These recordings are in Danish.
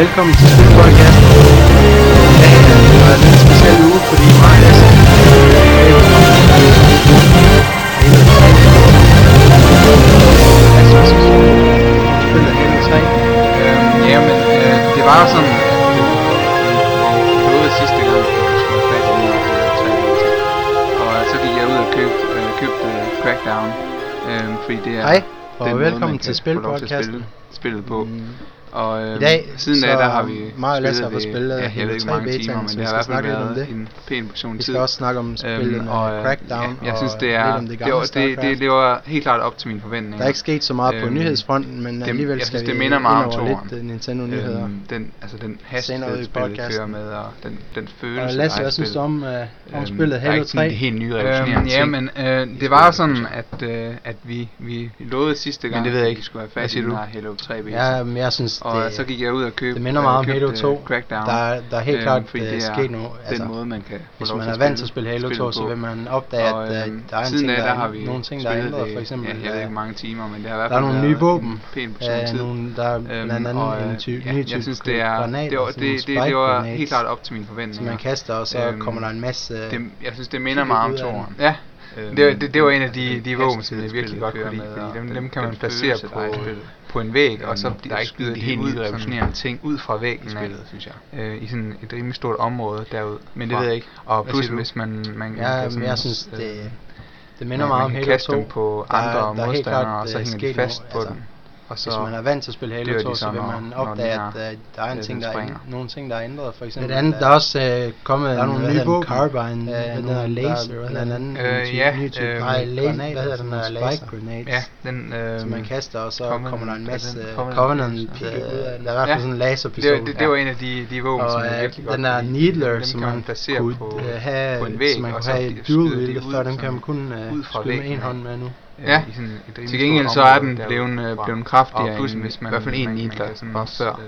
Velkommen til Spil Podcast. Ja, det er en lidt speciel uge, fordi mig og Lasse er jo Ja, men øh, det var sådan, at sidste gang, og øh, så gik jeg ud og købte, øh, købte øh, Crackdown, øh, fordi det er... Hej, og velkommen måde, til Spilpodcasten. Spillet på. Mm. Og øh, I dag, siden da, der har vi meget Lasse har spillet ja, jeg ved ikke, mange beta, timer, men det har i hvert fald været om det. en pæn portion tid. Vi skal også snakke om spillet øhm, og, uh, Crackdown. Ja, jeg synes, det er, det, det, var, det, det, var helt klart op til mine forventninger. Der er ikke sket så meget øhm, på nyhedsfronten, men dem, alligevel jeg skal jeg synes, det minder meget om toren. lidt øh, Nintendo-nyheder. Øhm, den, altså den hast, spillet kører med, og den, den følelse, og Lasse, hvad synes du om, øh, om øhm, spillet Halo 3? Øhm, øh, det er helt nye revolutionerende Ja, men det var sådan, at, at vi, vi lovede sidste gang, men det ved jeg ikke, skulle være fast i Halo 3 beta. Ja, men jeg synes, og det, så gik jeg ud og købte Det minder meget om Halo 2. Crackdown, der, er, der er helt øhm, klart øh, er sket nu. Altså, den måde, man kan Hvis man er vant til at spille Halo 2, så vil man opdage, at øh, øhm, der er en ting, der, der har vi nogle ting, der er ændret. For eksempel, ja, jeg ved øh, ikke mange timer, men det har i hvert fald Der er nogle nye våben. Pænt på sin øh, tid. Der er øhm, blandt andet en type ny type granat. Det var helt klart op til mine forventninger. Som man kaster, og så øhm, kommer der en masse... Jeg synes, det minder meget om 2'eren. Ja, Øhm, det, det, det var en af de, de våben, som jeg virkelig godt kunne lide, fordi dem, dem kan man placere på, på en væg, og så der ikke skyder de helt ud, revolutionerende ting ud fra væggen af, synes jeg. Øh, i sådan et rimelig stort område derud. Men det ved jeg ikke. Og plus hvis man... man ja, altså, sådan, jeg synes, øh, det, det minder meget om Halo 2. Man kan kaste dem på andre modstandere, og øh, så hænger de fast på altså. den. Og så, Hvis man er vant til at spille Halo 2, så, så vil man opdage, at uh, der er en ting, der springer. er, nogle ting, der er ændret. For eksempel, andet, øh, der er også uh, kommet der er nogle nye våben. Carbine, øh, hvad hedder laser, der, eller en anden øh, type, ja, ny type granat, hvad hedder den der laser? Spike grenades. Ja, den, som man kaster, og så kommer der en masse Covenant, der er i hvert fald sådan en laserpistol. Det, det, var en af de, de våben, som virkelig godt Den der Needler, som man kunne have, som man kunne have i dual wield, før den kan man kun skyde med en hånd med nu. Ja, i sådan et til gengæld så er den blevet, øh, blevet kraftigere, og end, hvis man, i hvert fald en i der var før.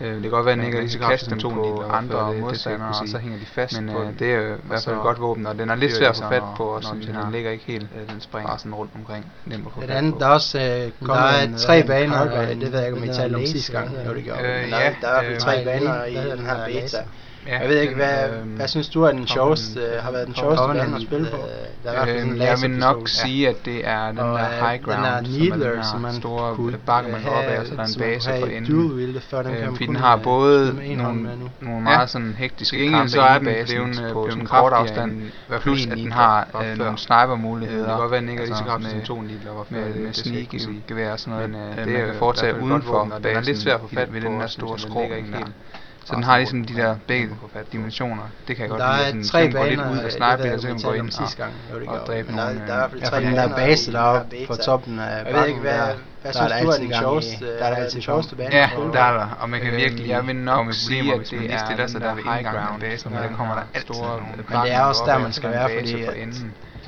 Øh, det kan godt være, at den ikke er lige så kastet på andre modstandere, og så hænger de fast men, på øh, øh, det er i hvert fald et godt våben, og den er lidt svær at få fat på, og synes den ligger ikke helt øh, den springer. bare sådan rundt omkring. Nemt at få fat på. Der er også øh, der er tre øh, baner, og det ved jeg ikke, om I talte om sidste gang, når det gjorde. Øh, der er i tre baner i den her beta. Ja, jeg ved ikke, den, hvad, øh, hvad synes du er den sjoveste, øh, har været den sjoveste bane at spille på? Øh, der øh, jeg vil nok sige, at det er den og, der øh, high ground, den er needler, som er den her store kunne bakke, man går op af, og så der er en base på enden. For, den øh, fordi den har både nogle, nogle meget sådan hektiske kampe så er den basen på sådan en kort afstand, plus at den har øh, nogle sniper-muligheder. Det kan godt være, den ikke er lige så kraftig som to needler, med sneak gevær og sådan noget. Øh, det er foretaget udenfor basen, lidt svært at få fat ved den der store skrå. Så den har ligesom de der begge dimensioner. Det kan jeg godt der lide. Der er tre baner, lidt ud af sniper, og så kan man gå ind og, og dræbe nogle. Der, der er i hvert fald tre baner. Den der base deroppe på toppen af bakken, jeg ved ikke, hvad, hvad der synes du er den sjoveste, der er altid sjoveste øh, bane? Ja, der er der, og man kan øhm, virkelig, jeg vil nok sige, at man lige stiller sig der ved indgangen af basen, der kommer der altid nogle Men det er også der, man skal være, fordi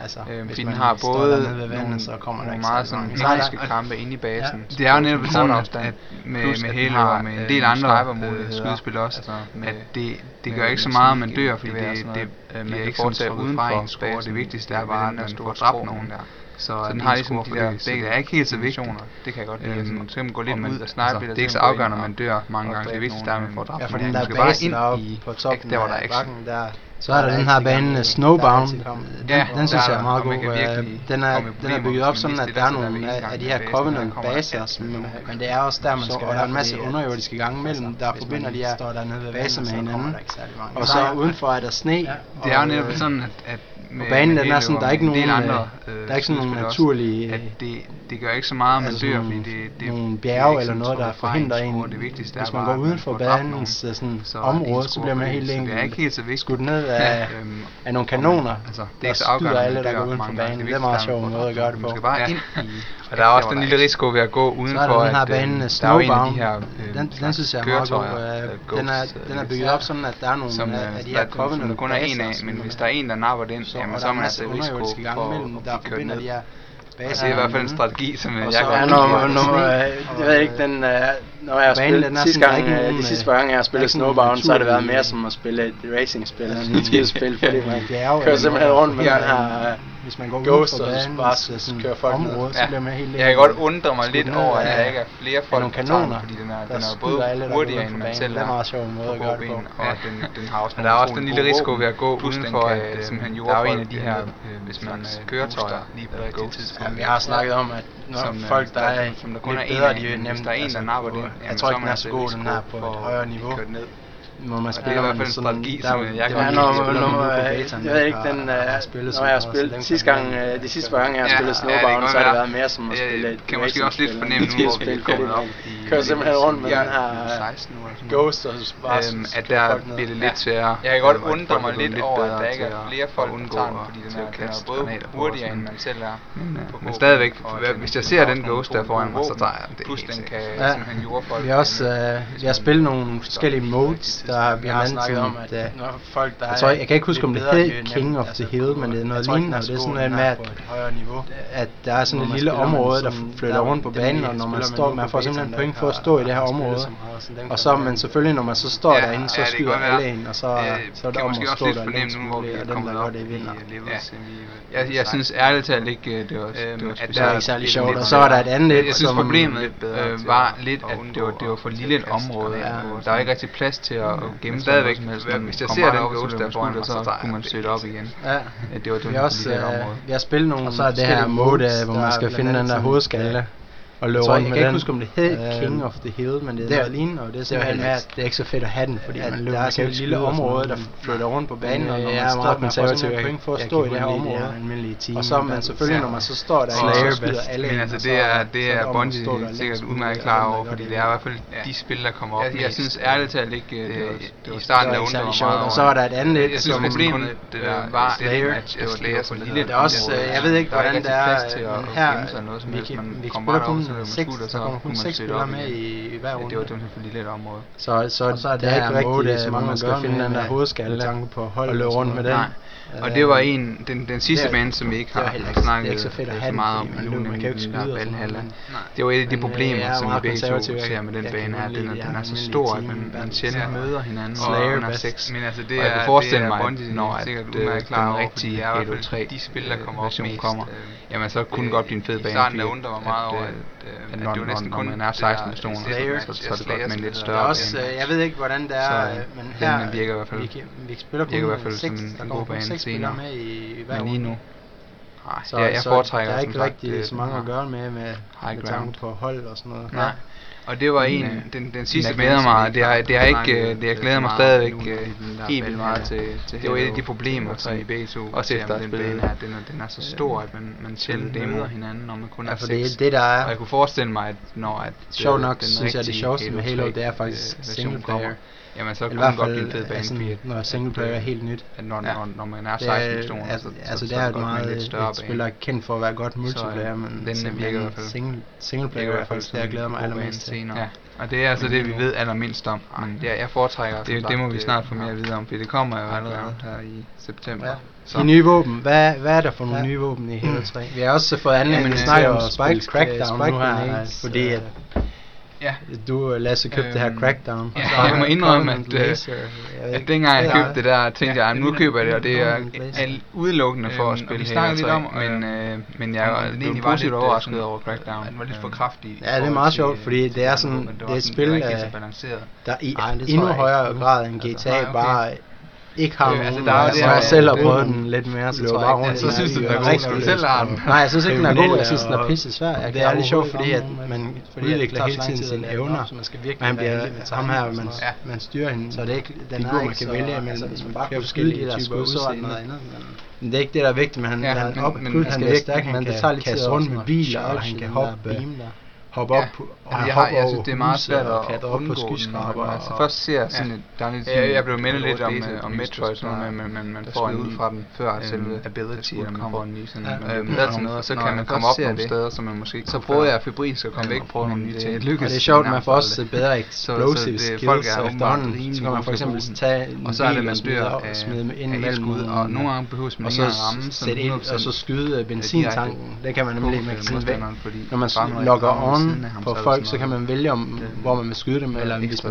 Altså, øh, hvis man har både nede ved vandet, nogle, så kommer der ikke meget sådan taktiske kampe inde i basen. Ja. Det er jo netop det samme at, at med, med hele og med en del andre øh, skydespil også, altså, med, at det, det gør ikke så meget, om man dør, fordi det, det er ikke sådan uden fra en score. Det vigtigste er bare, at man får dræbt nogen der. Så, så den har ligesom de der begge, er ikke helt så vigtigt. Det kan jeg godt lide. Altså. Øhm, så kan man gå lidt man, ud og snipe altså, lidt. Det er ikke så afgørende, om man dør mange gange. Det vigtigste er, at man får dræbt. Ja, for den der base ind i, på toppen der, bakken der, så er der, den her bane Snowbound. Den, ja, den synes jeg er meget god. Øh, den er, den er bygget op sådan, at der er nogle af de her Covenant-baser, som, men det er også der, man skal være en masse underjordiske gange mellem, der forbinder de her baser med hinanden. Og så udenfor er der sne. Det er jo netop øh, sådan, at med, og banen med den er sådan, der er ikke nogen, øh, andre, øh, der er ikke sådan nogle naturlige... Også, at øh, det, det gør ikke så meget, om man altså dør, fordi det, det, nogle bjerge det eller noget, der forhindrer en. Det vigtigste hvis man går uden for banens sådan, så område, så bliver man helt enkelt ikke helt så skudt ned af, øhm, af nogle kanoner, altså, det er der skyder alle, der går uden for banen. Det er meget sjovt måde at gøre det på. skal bare ind i... Og der er også den lille risiko ved at gå udenfor, at øh, har banen her Den, den altså, synes jeg er meget god. Den er, den er bygget op sådan, at der er nogle af de her covenant. Som kun er en af, men hvis der er en, der napper den, så, jamen og så er man altså underjordiske gange for imellem, at der forbinder de her baser. Og det er i hvert fald en strategi, som øh, jeg godt Ja, når, når, øh, jeg ved ikke, den, øh, når jeg har spillet den sidste gang, øh, nogen, de sidste øh, par gange, jeg har spillet Snowbound, så har det været mere som at spille et racingspil end et bilspil, fordi man kører simpelthen rundt med hvis man går Ghost ud på banen, bare så sådan kører folk område, ned. så bliver man helt Jeg kan godt undre mig lidt over, at der ikke er flere folk nogle kanoner, fordi den er, den er både hurtigere end man selv er. Det er meget sjov måde at gøre det på. Og den, den har også Men der er også den lille risiko ved at gå udenfor, at øh, øh, simpelthen der er jo en af de her, øh, hvis man kører tøjer lige på rigtigt tidspunkt. Jeg har snakket om, at når folk, der er lidt bedre, de er nemt. Der er en, altså, der napper den. Jeg tror ikke, den er så god, den her på et højere niveau. Må man spiller ja, det er i hvert fald en strategi, der, som jeg kan ja, når, når, når, jeg ved ikke, den, øh, spillet når jeg har spillet sidste gang, de sidste par gange, jeg har spillet Snowbound, så har det været mere som at spille et kan måske også lidt fornemme nu, hvor vi kommer op i... Kører simpelthen rundt med den her øh, Ghost og bare øhm, At der bliver det lidt til at... Jeg kan godt undre mig lidt over, at der ikke er flere folk, der tager den, fordi den er både hurtigere, end man selv er. Men øh, stadigvæk, hvis jeg ser den Ghost der foran mig, så tager jeg det helt sikkert. Ja, vi har også spillet nogle forskellige modes, der vi har snakket om, at da, når folk, der jeg, tror, jeg, jeg kan ikke huske, om det hed King of the Hill, men det er noget lignende, det er sådan noget med, at, at der er sådan et lille område, der flytter rundt på banen, og når man står, man får simpelthen point for at stå i det her område, og så, men selvfølgelig, når man så står derinde, så skyder alle en, og så, så er det om at stå der længst muligt, og den der går det vinder. Jeg, jeg synes ærligt talt ikke, øh, det var, det var særlig sjovt, og så var der et andet et, Jeg synes problemet var lidt, at det var, det var for lille et område. Der var ikke rigtig plads til at og ja, gemme stadigvæk. Som helst, hvis jeg ser den ghost der foran mig, så, så kunne man søge op igen. Ja. Det var det, vi også, øh, område. Jeg spillede nogle, og så er det her mode, øh, hvor man skal finde den der hovedskalle og løbe rundt med den. Jeg kan ikke den. huske, om det hed øh, King of the Hill, men det er noget og det er simpelthen det er, det er ikke så fedt at have den, fordi ja, man løber, der er sådan et lille område, der mm. flytter rundt på banen, og når man står, man får sådan point for at stå i det her område, og så man selvfølgelig, når man så står der, så skyder alle Men altså, det er, det er Bungie sikkert udmærket klar over, fordi det er i hvert fald de spil, der kommer op. Jeg synes ærligt til at ligge i starten af under mig Og så var der et andet et, som problemet var, at Slayer som lille. Der også, øh, jeg ved ikke, hvordan det er, men her, vi kan spørge med 6, scooter, så, kommer kun 6 spillere med i, i hver runde. Ja, det var dem lille lidt område. Så, så, og så er det ikke rigtigt, så mange man skal finde den der hovedskalle med på hold og løbe rundt med den. Nej. Og det var en, den, den sidste band, som vi ikke har, snakket ikke så fedt at have meget om nu, man kan jo ikke skyde Valhalla. Det var et af de øh, problemer, som vi begge to ser med den bane her. Den, er, den er så stor, at man, man sjældent altså, møder hinanden, og man har sex. Men altså, det og jeg kan forestille mig, når at, øh, den rigtige 103 de spil, der øh, kommer op mest, kommer, jamen så kunne godt blive en fed bane. I starten, der undrer mig meget over, at, det var næsten kun, når man er 16 personer, så, så, er det godt med en lidt større bane. Jeg ved ikke, hvordan det er, men her, vi, virker i hvert fald, vi, spiller kun virker i hvert fald som en god bane ikke senere. med i hver Men lige nu. Nej, så, jeg, jeg foretrækker så der er ikke rigtig øh, så mange at gøre med, med, med tanken på hold og sådan noget. Nej. Og det var en, øh, den, den, den sidste glæder mig, det har, det er ikke, det jeg glæder mig stadigvæk øh, helt vildt meget til, til det var et af de problemer, som I begge to også efter at spille. Den den er, den er så stor, at man, man sjældent dæmmer hinanden, når man kun er ja, seks. Det, der er. Og jeg kunne forestille mig, at når at, Sjov nok, synes jeg, det sjoveste med Halo, det er faktisk single player. Jamen så kunne man godt blive en fed bane sådan, altså, Når singleplayer er helt nyt. At når, ja. når, når man er 16 det, personer, altså, så, altså, så, det er et meget lidt større et spiller kendt for at være godt multiplayer, så, men den som virker i hvert fald. Single, singleplayer i hvert fald, det jeg glæder mig allermest til. Ja. Og det er altså det, vi mm. ved allermindst om. Men mm. det, jeg foretrækker det, altså det må vi snart få mere at vide om, for det kommer jo allerede her i september. Ja. Så. De nye våben. Hvad, hvad er der for nogle ja. nye våben i Halo mm. 3? Vi har også fået anledning til at øh, snakke om Spike Crackdown nu her, altså. fordi at Ja. Du og Lasse købte øhm, det her øhm, Crackdown. Ja, så, jeg må indrømme, at, øh, jeg at, at dengang jeg købte det der, tænkte ja, jeg, at nu køber jeg det, og det er, er udelukkende for øhm, at spille Halo 3. Lidt om, men, øh, øh men jeg var egentlig blev positivt overrasket over Crackdown. Den var lidt for øh, kraftig. Ja, det er meget sjovt, fordi det er sådan, det er et spil, der i endnu højere grad end GTA bare ikke har Øh, nogen. altså, Altså, der er det jeg har selv har prøvet den lidt mere, så tror jeg ikke, Så synes du, den er god, selv har den. Nej, jeg synes ikke, den er god. Jeg synes, den er og- pisse svær. Det er lidt sjovt, fordi at man udvikler hele tiden sine evner, man skal virkelig bliver ham her, og man, man styrer hende. Så det er ikke, den figurer, er man kan vælge imellem altså hvis man bare kunne skille de forskellige der typer skud, så var det noget andet. Men det er ikke det, der er vigtigt, men han, Ja, han, op, men- han skal han men kan det tager lidt tid rundt med biler, og han kan hoppe. Hoppe Ja. op, på- og Jamen, jeg, hoppe har, jeg synes, det er meget svært og at klatre op på skyskraber. man og- altså Først ser jeg sådan Ja. et, der lidt Ja, jeg blev mindet lidt om, øh, om Metroid, sådan noget med, man, man der får en ud fra den, før øhm, selve ability, og man får en ny sådan, Ja, ja, og sådan noget, og så kan man komme op nogle steder, som man måske ikke Så før. jeg febrilsk at komme væk på nogle men nye ting. lykkes Og det er sjovt, man får også bedre explosive så det- skills er efterhånden. Så kan man for at eksempel tage en Og så er det, bil man og smide, af, smide ind skud, og nogle gange behøves man og ikke så engang ramme sådan sætte ind, 100% og så skyde øh, benzintanken. Det kan man nemlig, man kan sådan væk. Når man logger on ham, på folk, så kan man vælge om, øh, hvor man vil skyde dem, eller hvis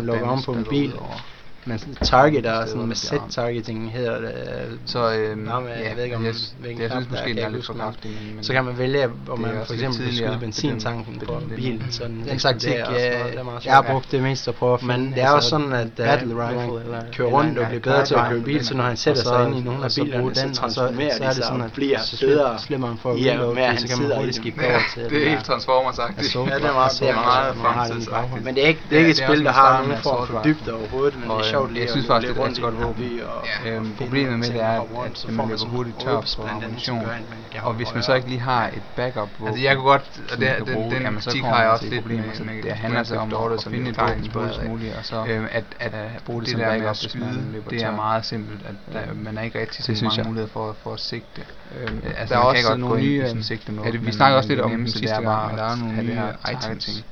man targeter og sådan noget med set targeting hedder det. Øh, så øhm, Nå, men, ja, jeg ved ikke om jeg, hvilken jeg synes måske, det er lidt for kraftigt. Så kan man vælge, om man for eksempel vil skyde benzintanken på en bil. Sådan, den slags ting, øh, jeg har brugt det meste at prøve, men det er også sådan, at øh, battle rifle kører rundt og bliver bedre til at køre bil, så når han sætter sig ind i nogle af bilerne, så transformerer så er det sådan, at bliver bedre slemmeren for at udlåge, så kan man hurtigt skifte over til. Det er helt Transformers-agtigt. Ja, det er meget, meget fremtidsagtigt. Men det er ikke et spil, der har nogen form for dybde overhovedet, men det sjovt. Jeg synes faktisk, det er et godt våben. Øhm, problemet med det er, at man løber hurtigt tør på ammunition. Og hvis man så ikke lige har et backup våben, altså jeg kunne godt, og det, den, den, den så har jeg også lidt problemer. Med, det handler så altså om at finde et våben hurtigst muligt, og så øhm, at, at, at bruge det, det der med at skyde, det er meget simpelt, at man er ikke rigtig så mange muligheder for, for at sigte. Øhm, altså, der er også nogle nye øhm, sigte med. Vi snakker også lidt om den sidste gang, men der er nogle nye items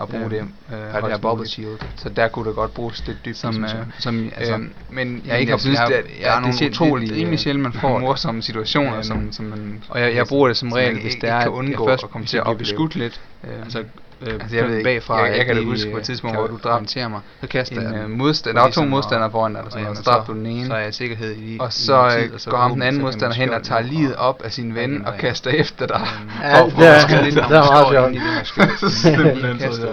at bruge øhm, det, øh, og det her bubble shield. Så der kunne der godt bruges lidt dybt. Som, øh, som, øhm, altså, øhm, men jeg, jeg ikke har synes, at der er nogle utrolige, det er sjældent, man øh, får morsomme situationer, ja, som, som man, og jeg, jeg bruger det som regel, hvis det er, at jeg først at komme til at blive skudt lidt. Altså øh, altså, jeg ved bagfra. Jeg, jeg, kan da huske på et tidspunkt, hvor du dræbte mig. Så kaster en øh, modstander. Der var to modstandere foran dig, eller sådan noget. Så dræbte du den ene. Så er jeg sikkerhed i Og så, tid, og så går ham den anden modstander hen og tager livet op af sin ven og kaster efter dig. Ja, det er meget sjovt. Simpelthen, så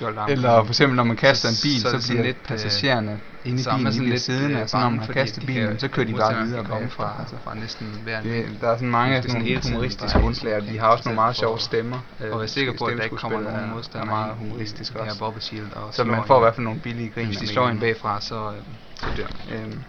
varsellampen. Eller for eksempel når man kaster en bil, så, så, så bliver lidt øh, passagererne inde i bilen, de bliver siddende, og øh, så når man kaster kastet bilen, så kører de bare videre bagfra. Altså. Fra næsten hver det, der er sådan mange af sådan nogle humoristiske undslag, de har også nogle meget sjove stemmer. Og jeg er øh, sikker på, at der ikke kommer nogen modstander meget humoristisk også. Så man får i hvert fald nogle billige griner. Hvis de slår en bagfra, så, så dør man. Øhm,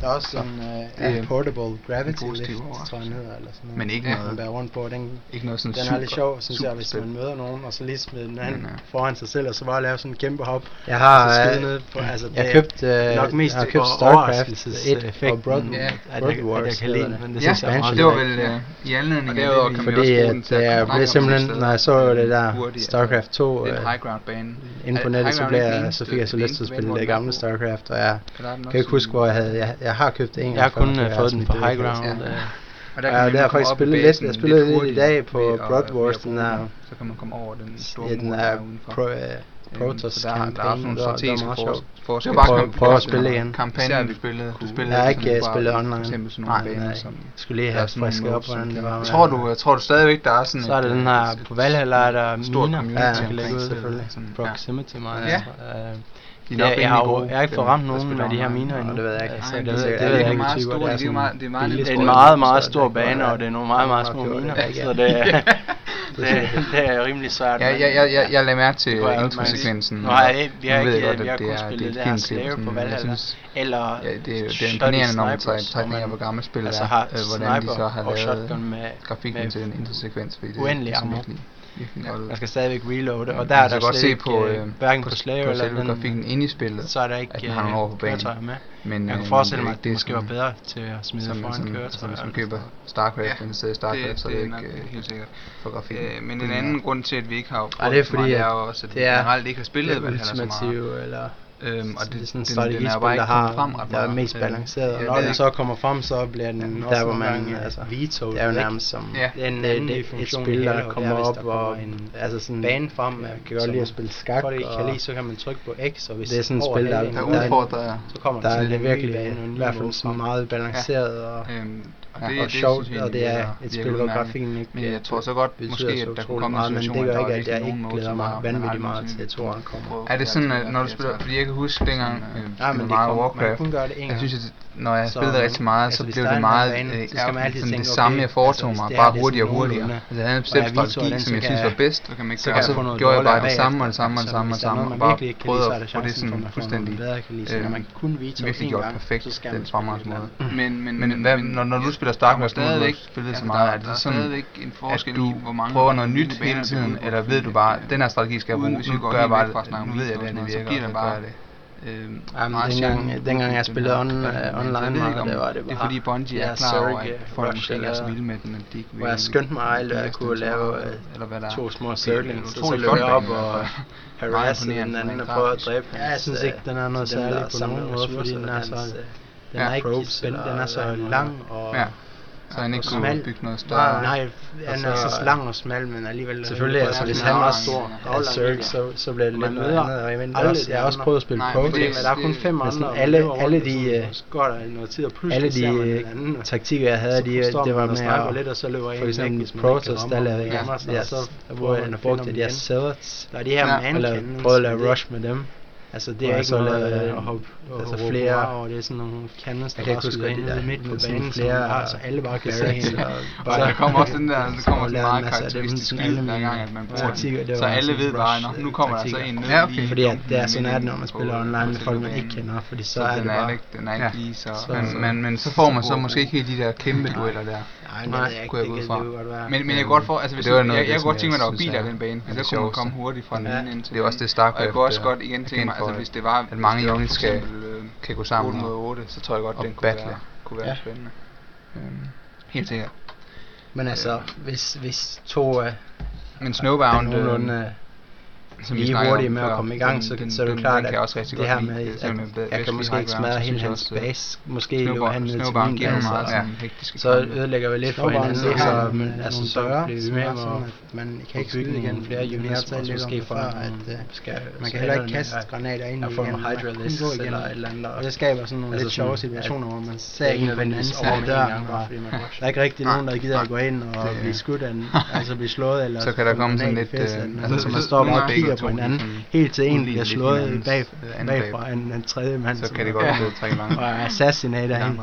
der er også en uh, uh, Portable Gravity Lift, tror jeg den hedder, eller sådan noget. Men ikke noget. Der er rundt på, den, ikke noget sådan den super, er lidt sjov, synes jeg, hvis man møder nogen, og så lige smider den anden ja, foran sig selv, og så bare lave sådan en kæmpe hop. Jeg har, og så øh, ned på, jeg, altså, det, købte, øh, nok mest jeg har købt StarCraft 1 og Broad, mm, yeah. at, Broad Wars, jeg, kan lide men det ja, synes det var vel øh, i anledning af det, fordi det er blev simpelthen, når jeg så det der altså. StarCraft 2 øh, inde på nettet, så jeg, så fik jeg så lyst til at spille det gamle StarCraft, og jeg kan ikke huske, hvor jeg havde, jeg har købt det en gang Jeg har før, kun øh, fået den på High Ground. Ja. Øh. Og der, ja, man det har faktisk spillet lidt. Jeg spillede lidt i dag på Blood Wars, den der... Så kan man komme over den store ja, den er pro, Protoss der, der er øhm, sådan nogle strategiske forskelle. Jeg prøver, prøver at spille igen. Kampagnen, vi spillede. Du spillede jeg har ikke spillet online. For eksempel sådan nogle baner, som... Skulle lige have frisket op, hvordan det var. Tror du, øh, tror du stadigvæk, der er sådan... Så er det den her på Valhalla, der er miner. Stor community. Ja, selvfølgelig. Proximity, meget de ja, jeg, har, gode, jeg har ikke fået ramt nogen af de her miner endnu. Det ved jeg ikke. Altså, det, det, det, det, ved jeg meget stor, det, er sådan, det, er meget, det er en meget, meget stor bane, og det er nogle meget, meget små miner. Så det, det, det er rimelig svært. Ja, jeg, jeg, jeg, jeg lagde mærke til introsekvensen. Nej, vi har ikke vi har kun spillet det her Slayer på Valhalla. Eller ja, det, det er imponerende, når man tager trækning af, hvor gammel spillet altså er, øh, hvordan de så har lavet grafikken til en introsekvens. Uendelig ligesom ammo virkelig ja. Man skal stadigvæk reloade, og der er der godt se på, ikke, øh, hverken på, på slave på eller den, øh, grafikken ind i spillet, så er der ikke at man har nogen over på banen. med. Men, jeg kan øh, forestille mig, at det måske var bedre til at smide foran køretøjer. Hvis man køber StarCraft, ja, i StarCraft, så er det ikke helt sikkert for grafikken. Men en anden grund til, at vi ikke har prøvet det, er fordi, det er også, at vi generelt ikke har spillet det ultimative, eller Øhm, og det, det er sådan en strategispil, der, har, frem, der er mest balanceret. Og når ja. den så kommer frem, så bliver den ja, der, hvor man, gange, øh, altså, det er jo nærmest som ja, en, en, øh, et, et spil, der kommer op og en, altså sådan, bane frem. Man øh, kan godt lide at spille skak. Folk ikke kan lide, så kan man trykke på X, og hvis det er sådan et spil, der, der, udfordrer, så kommer der, der er det virkelig i hvert fald meget balanceret. Og, og det, ja, og det sjovt, og det er øh, et spil, hvor grafikken ikke? Men jeg tror så godt, måske, at der kunne komme en situation, men det gør ikke, at jeg ikke glæder mig vanvittigt meget til, at toren kommer. Er det sådan, at når du spiller, fordi jeg kan huske dengang, øh, ja, men det var Warcraft, jeg synes, at når jeg Så, spillede rigtig meget, altså, så blev det meget bane, øh, så skal man altid sådan tænke, det samme, okay, jeg foretog altså, mig, bare er hurtigere og hurtigere. Altså, jeg havde en bestemt strategi, som jeg synes var bedst, Så kan man ikke så og jeg så gjorde jeg bare det samme og det bagefter. samme og det samme og det samme, og bare prøvede er at det få det sådan fuldstændig øh, man kun Vito virkelig gjort perfekt den man fremragende spille et måde. Men, når, når du spiller StarCraft, nu har du spillet så altså, meget, der, er er det sådan, at forskel du i, hvor mange prøver noget nyt hele tiden, eller ved du bare, den her strategi skal jeg bruge, hvis vi nu går gør jeg bare det, nu ved jeg, at det virker, noget, så giver og så gør bare- jeg det. Øh, Jamen, dengang, sjældent, dengang jeg den spillede on, men uh, online ikke, meget, om det var det Det er bare... fordi Bungie er klar over, at folk Rush måske ikke er så vilde med den, at de ikke vil Hvor jeg skyndte mig at jeg kunne den så lave øh, eller hvad der er. to små Det er circlings, og så utroligt løb jeg op og hvert fald. harasse den anden og rent prøve at dræbe Ja, jeg synes ikke, den er noget Så særligt på nogen måde, fordi ressourcer, den er hans, så... øh, Den så han ikke kunne bygge noget større? Nej, nej han er så lang og smal, men alligevel... Øh, Selvfølgelig, altså hvis han var stor og Zerg, så, så bliver det lidt noget andet. Og jeg, mener, alle, jeg har også prøvet at spille nej, poker. Det, der er kun fem altså, andre, alle, alle de, godt og øh, noget tid, og pludselig alle de øh, anden, taktikker, jeg havde, de, det var med at... Lidt, og så løber for eksempel Protoss, der lavede jeg, jeg, jeg, jeg brugte de her Zealots, og prøvede at lave rush med dem. Altså det er og ikke så, noget øh, at hoppe, og altså flere, og det er sådan nogle kanons, der bare skyder ind i midten på banen, flere, som har, så alle bare kan se hende. Så, der kommer også den der, der kommer sådan meget karakteristisk lyd, hver gang at man bruger taktikker, den. Så alle ved bare, at nu kommer der altså så en ned. Ja, okay. Fordi at det er sådan er når man spiller online med folk, man ikke kender, fordi så er det bare... Den er ikke lige så... Men så får man så måske ikke helt de der kæmpe dueller der. Nej, Nej kunne jeg gå ud fra. Men, men jeg øhm, kan godt for, altså hvis det var noget, jeg, altså, jeg kunne godt tænke mig, at der var biler i den bane, for så kunne komme hurtigt fra den ene ind til Det er også det Starcraft. Og jeg kunne også godt igen tænke mig, altså hvis det var, at mange unge skal øh, kan gå sammen 8 mod 8, så tror jeg godt, den kunne være, kunne være spændende. Øhm, øhm, helt sikkert. Men altså, øh. hvis, hvis to af... Men Snowbound... Øh, som lige hurtigt med før, at komme i gang, den, så, den, så er det klart, at også det her med, at, at jeg kan måske ikke smadre hele hans base, måske løber han ned til min base, og sådan, så ødelægger vi lidt for hinanden, så, så, men, altså, så bliver vi mere sådan, at man kan ikke skyde igen flere units, og ligesom måske for, at øh, man kan heller ikke kaste granater ind i igen, man kan gå igen, og det skaber sådan nogle altså lidt sjove situationer, hvor man ser en på den anden døren, der er ikke rigtig nogen, der gider at gå ind og blive skudt, altså blive slået, eller så kan der komme sådan lidt, altså man står bare skriger på hinanden, sådan, helt til en bliver slået bag, øh, bagfra en, en tredje mand. Så kan det godt blive tre mange. Og assassinat af hende.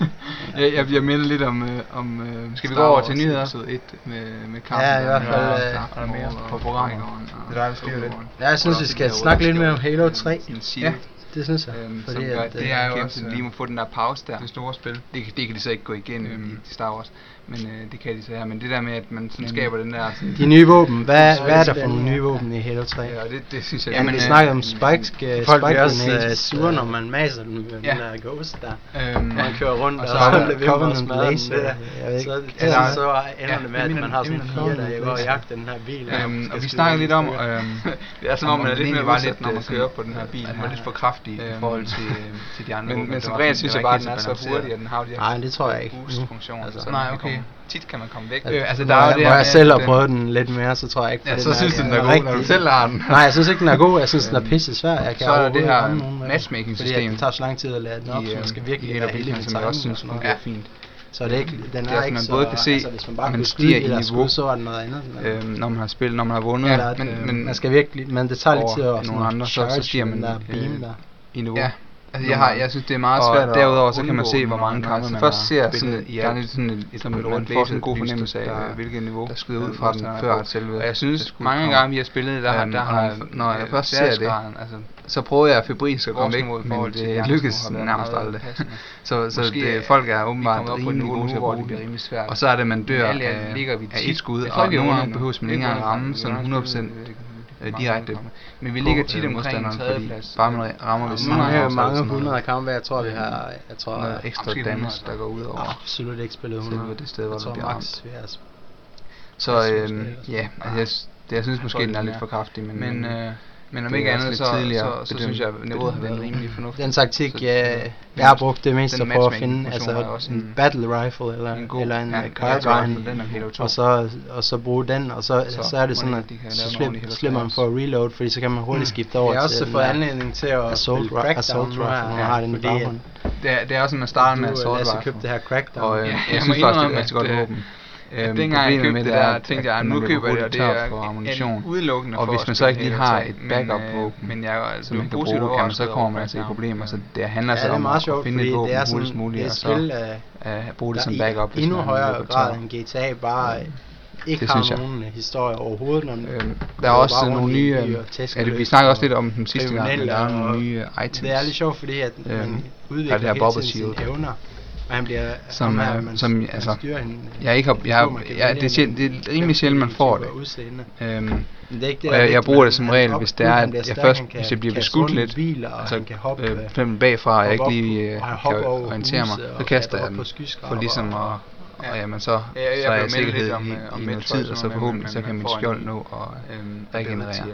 Jeg, jeg, jeg minder lidt om... Øh, om øh, Skal vi gå over til nyheder? Så et med, med kampen. Ja, i hvert fald øh, er mere på programmet. Det er dig, der styrer det. Ja, jeg synes, vi skal snakke lidt mere om Halo 3. Ja. Det synes jeg. Øhm, fordi gør, at, det, øh, er jo også, øh, lige må få den der pause der. Det store spil. Det, det kan de så ikke gå igennem øhm. i Star Wars, men øh, det kan de så her. Men det der med, at man sådan skaber den der... Sådan, de nye våben. Hvad, hvad er der for nogle nye våben i Halo 3? Ja, det, det synes jeg... Ja, men vi øh, snakker om Spike, Spike Folk bliver også sure, når man maser dem med ja. den der ghost der. Øhm, man kører rundt, og så bliver ved med at smadre dem. Så, altså, så ender det med, at man har sådan fire, der går og jagter den her bil. Øhm, og vi snakker lidt om... Øhm, det er som om, man er lidt mere var lidt, når man kører på den her bil. Man er lidt for kraftig kraftig øhm, i forhold til, øhm, til de andre men. Men som regel synes jeg bare, at den er så hurtig, at den har de her Nej, det tror jeg ikke. boost-funktioner. Altså, nej, okay. Tit kan man komme væk. Altså, øh, altså, der er jo det jeg selv har øh, prøvet den lidt mere, så tror jeg ikke, Ja, så synes den er god, når du selv har den. Nej, jeg synes ikke, den er god. Jeg synes, den er pisse svær. Jeg kan så er det her matchmaking-system. Det tager så lang tid at lade den op, så man øhm, skal virkelig være heldig med som også synes er fint. Så det er ikke, den er, det er ikke man så, både kan se, altså, hvis man bare man stiger i niveau, så er noget andet. Øhm, når man har spillet, når man har vundet. Ja, men, øhm, men, man skal virkelig, men det tager lidt tid at nogle andre, så, så stiger man der beam der i niveau. Ja, Altså, jeg, har, jeg synes, det er meget svært og derudover, så kan man se, hvor mange kampe man først ser sådan, i, der er sådan et, et, som et man får sådan en god fornemmelse af, der, øh, hvilket niveau, der skyder ud fra den før selve. Og jeg synes, mange gange, vi har spillet, der, øhm, der har, når jeg øh, først ser det, altså, så prøver jeg febrilsk at komme væk, men det lykkes nærmest aldrig. så så det, øh, folk er åbenbart rimelig gode til at bruge det. Og så er det, man dør af, af et skud, og nogle gange behøver man ikke engang ramme sådan 100% øh, direkte. Men vi ligger øh, tit omkring en tredjeplads. Bare man rammer ved siden af mange hundrede kampe, jeg tror vi øh, har jeg tror, noget ekstra damage, der går ud over. Absolut ikke spillet 100. Det sted, hvor der bliver ramt. Så øh, ja, altså, jeg, jeg synes måske, den er lidt for kraftig, men, men øh, men om ikke andet, så, så, så, synes jeg, at niveauet har været rimelig fornuftigt. Den taktik, så, ja, jeg har brugt det meste på at finde, altså også en, en battle rifle eller en, god, eller en ja, carbine, og så, og så bruge den, og så, så, så er det sådan, at så slip, slipper man for at reload, fordi så kan man hurtigt mm. skifte over til... Jeg har også fået anledning til at assault, spille Assault Rifle, når man har den i baghånden. Det er også, at man starter med Assault Rifle. Du, Lasse, købte det her Crackdown. Og øh, jeg synes faktisk, det er et godt øh, våben. Øhm, dengang jeg købte det, det der, tænkte jeg, at nu køber jeg det, og det er for ammunition. En udelukkende og hvis man så ikke lige har et backup på, øh, men jeg altså som man kan bruge, jamen, så kommer man altså i problemer, så det handler sig om at finde et våben hurtigst muligt, og så øh, bruge det som backup. endnu højere grad end GTA, bare øh, ikke det har synes jeg. nogen historie overhovedet. Når man øhm, der er også nogle nye, nye øhm, ja, det, vi snakker også lidt om den sidste gang, der er nogle nye items. Det er lidt sjovt, fordi at man øhm, udvikler hele tiden sine evner. Og han bliver Som, ham øh, man, som, man altså, styrer hende, Jeg ikke har, jeg, har, kan vælge det, er, det er rimelig sjældent, man får det. Øhm, Men det er ikke det, og er jeg, jeg bruger det som regel, hvis det er, at jeg først, kan hvis jeg bliver beskudt lidt, biler, og altså kan hoppe, øh, øh, for ja. og jamen så, ja, jeg så er jeg sikkerhed om, i, om i noget tid, og så forhåbentlig så kan min skjold nå at øhm, regenerere.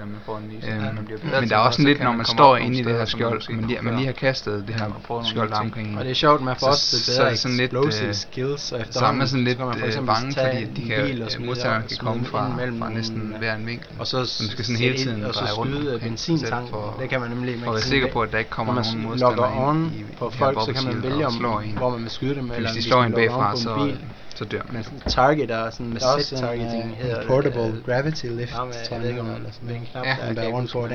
Øhm, men der er også lidt, når man står inde i det her skjold, man lige, man lige har kastet det her skjold omkring Og det er sjovt, man får også bedre explosive øh, skills, og efterhånden så er man sådan lidt øh, bange, fordi de kan, øh, modtagerne kan komme fra, fra næsten hver en vinkel. Og så skal sådan hele tiden og så skyde benzintanken, det kan man nemlig. For at være sikker på, at der ikke kommer nogen modstandere ind i, på folk, så kan man vælge, om, hvor man vil skyde dem. Hvis de slår en bagfra, så så dør man. Sådan target og sådan med set targeting øh, en, uh, portable det, gravity lift, ja, tror jeg, eller sådan en knap, ja, den der er rundt på,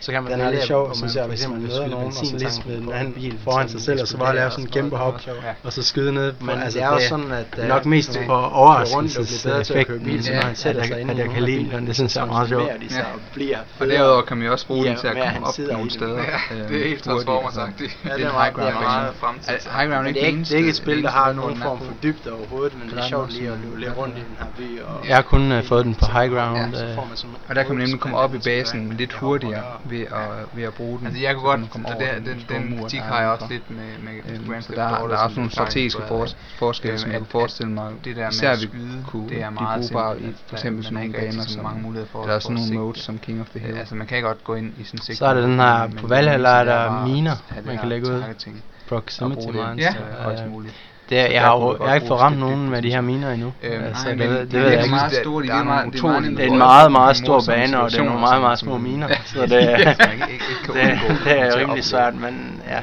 så kan man den er lidt sjov, synes jeg, hvis man møder nogen, og så lige smide den anden bil foran sig selv, og så bare lave sådan en kæmpe hop, og så skyde ned. Men altså, det er jo sådan, at nok mest for overraskelseseffekten, at jeg kan lide den, det synes jeg er meget sjovt. Og derudover kan man jo også bruge den til at komme op nogle steder. Øh, det er helt altså. transformer-agtigt. Det er meget fremtidigt. High Ground ikke det er ikke et spil, der har nogen form for dybde overhovedet, men det er sjovt lige at løbe lidt rundt i den her by. Og jeg har kun uh, fået den på high ground. Ja. Øh. Og der kan man nemlig komme op i basen lidt hurtigere ved at, ved at bruge den. Altså jeg kunne godt, komme altså, over den, den, den kritik har jeg også lidt med, med øhm, Grand Theft Auto. Der, der er også nogle strategiske forskelle, øhm, som jeg kan forestille mig. Det der med at skyde, det er meget brugbare i for eksempel sådan nogle baner, så mange muligheder for Der er sådan nogle modes som King of the Hill. Altså man kan godt gå ind i sådan en Så er der den her, på Valhalla er miner, man kan lægge ud. Proximity mines. Ja, og muligt. Det, er, jeg, har jo, jeg har ikke fået ramt nogen med de her miner endnu. Øhm, altså, nej, det, det, det, det, ved. Meget stor, det, er nogle det er en meget, meget stor bane, og det er nogle meget, meget små miner. Så det, er, det, er rimelig svært, men ja.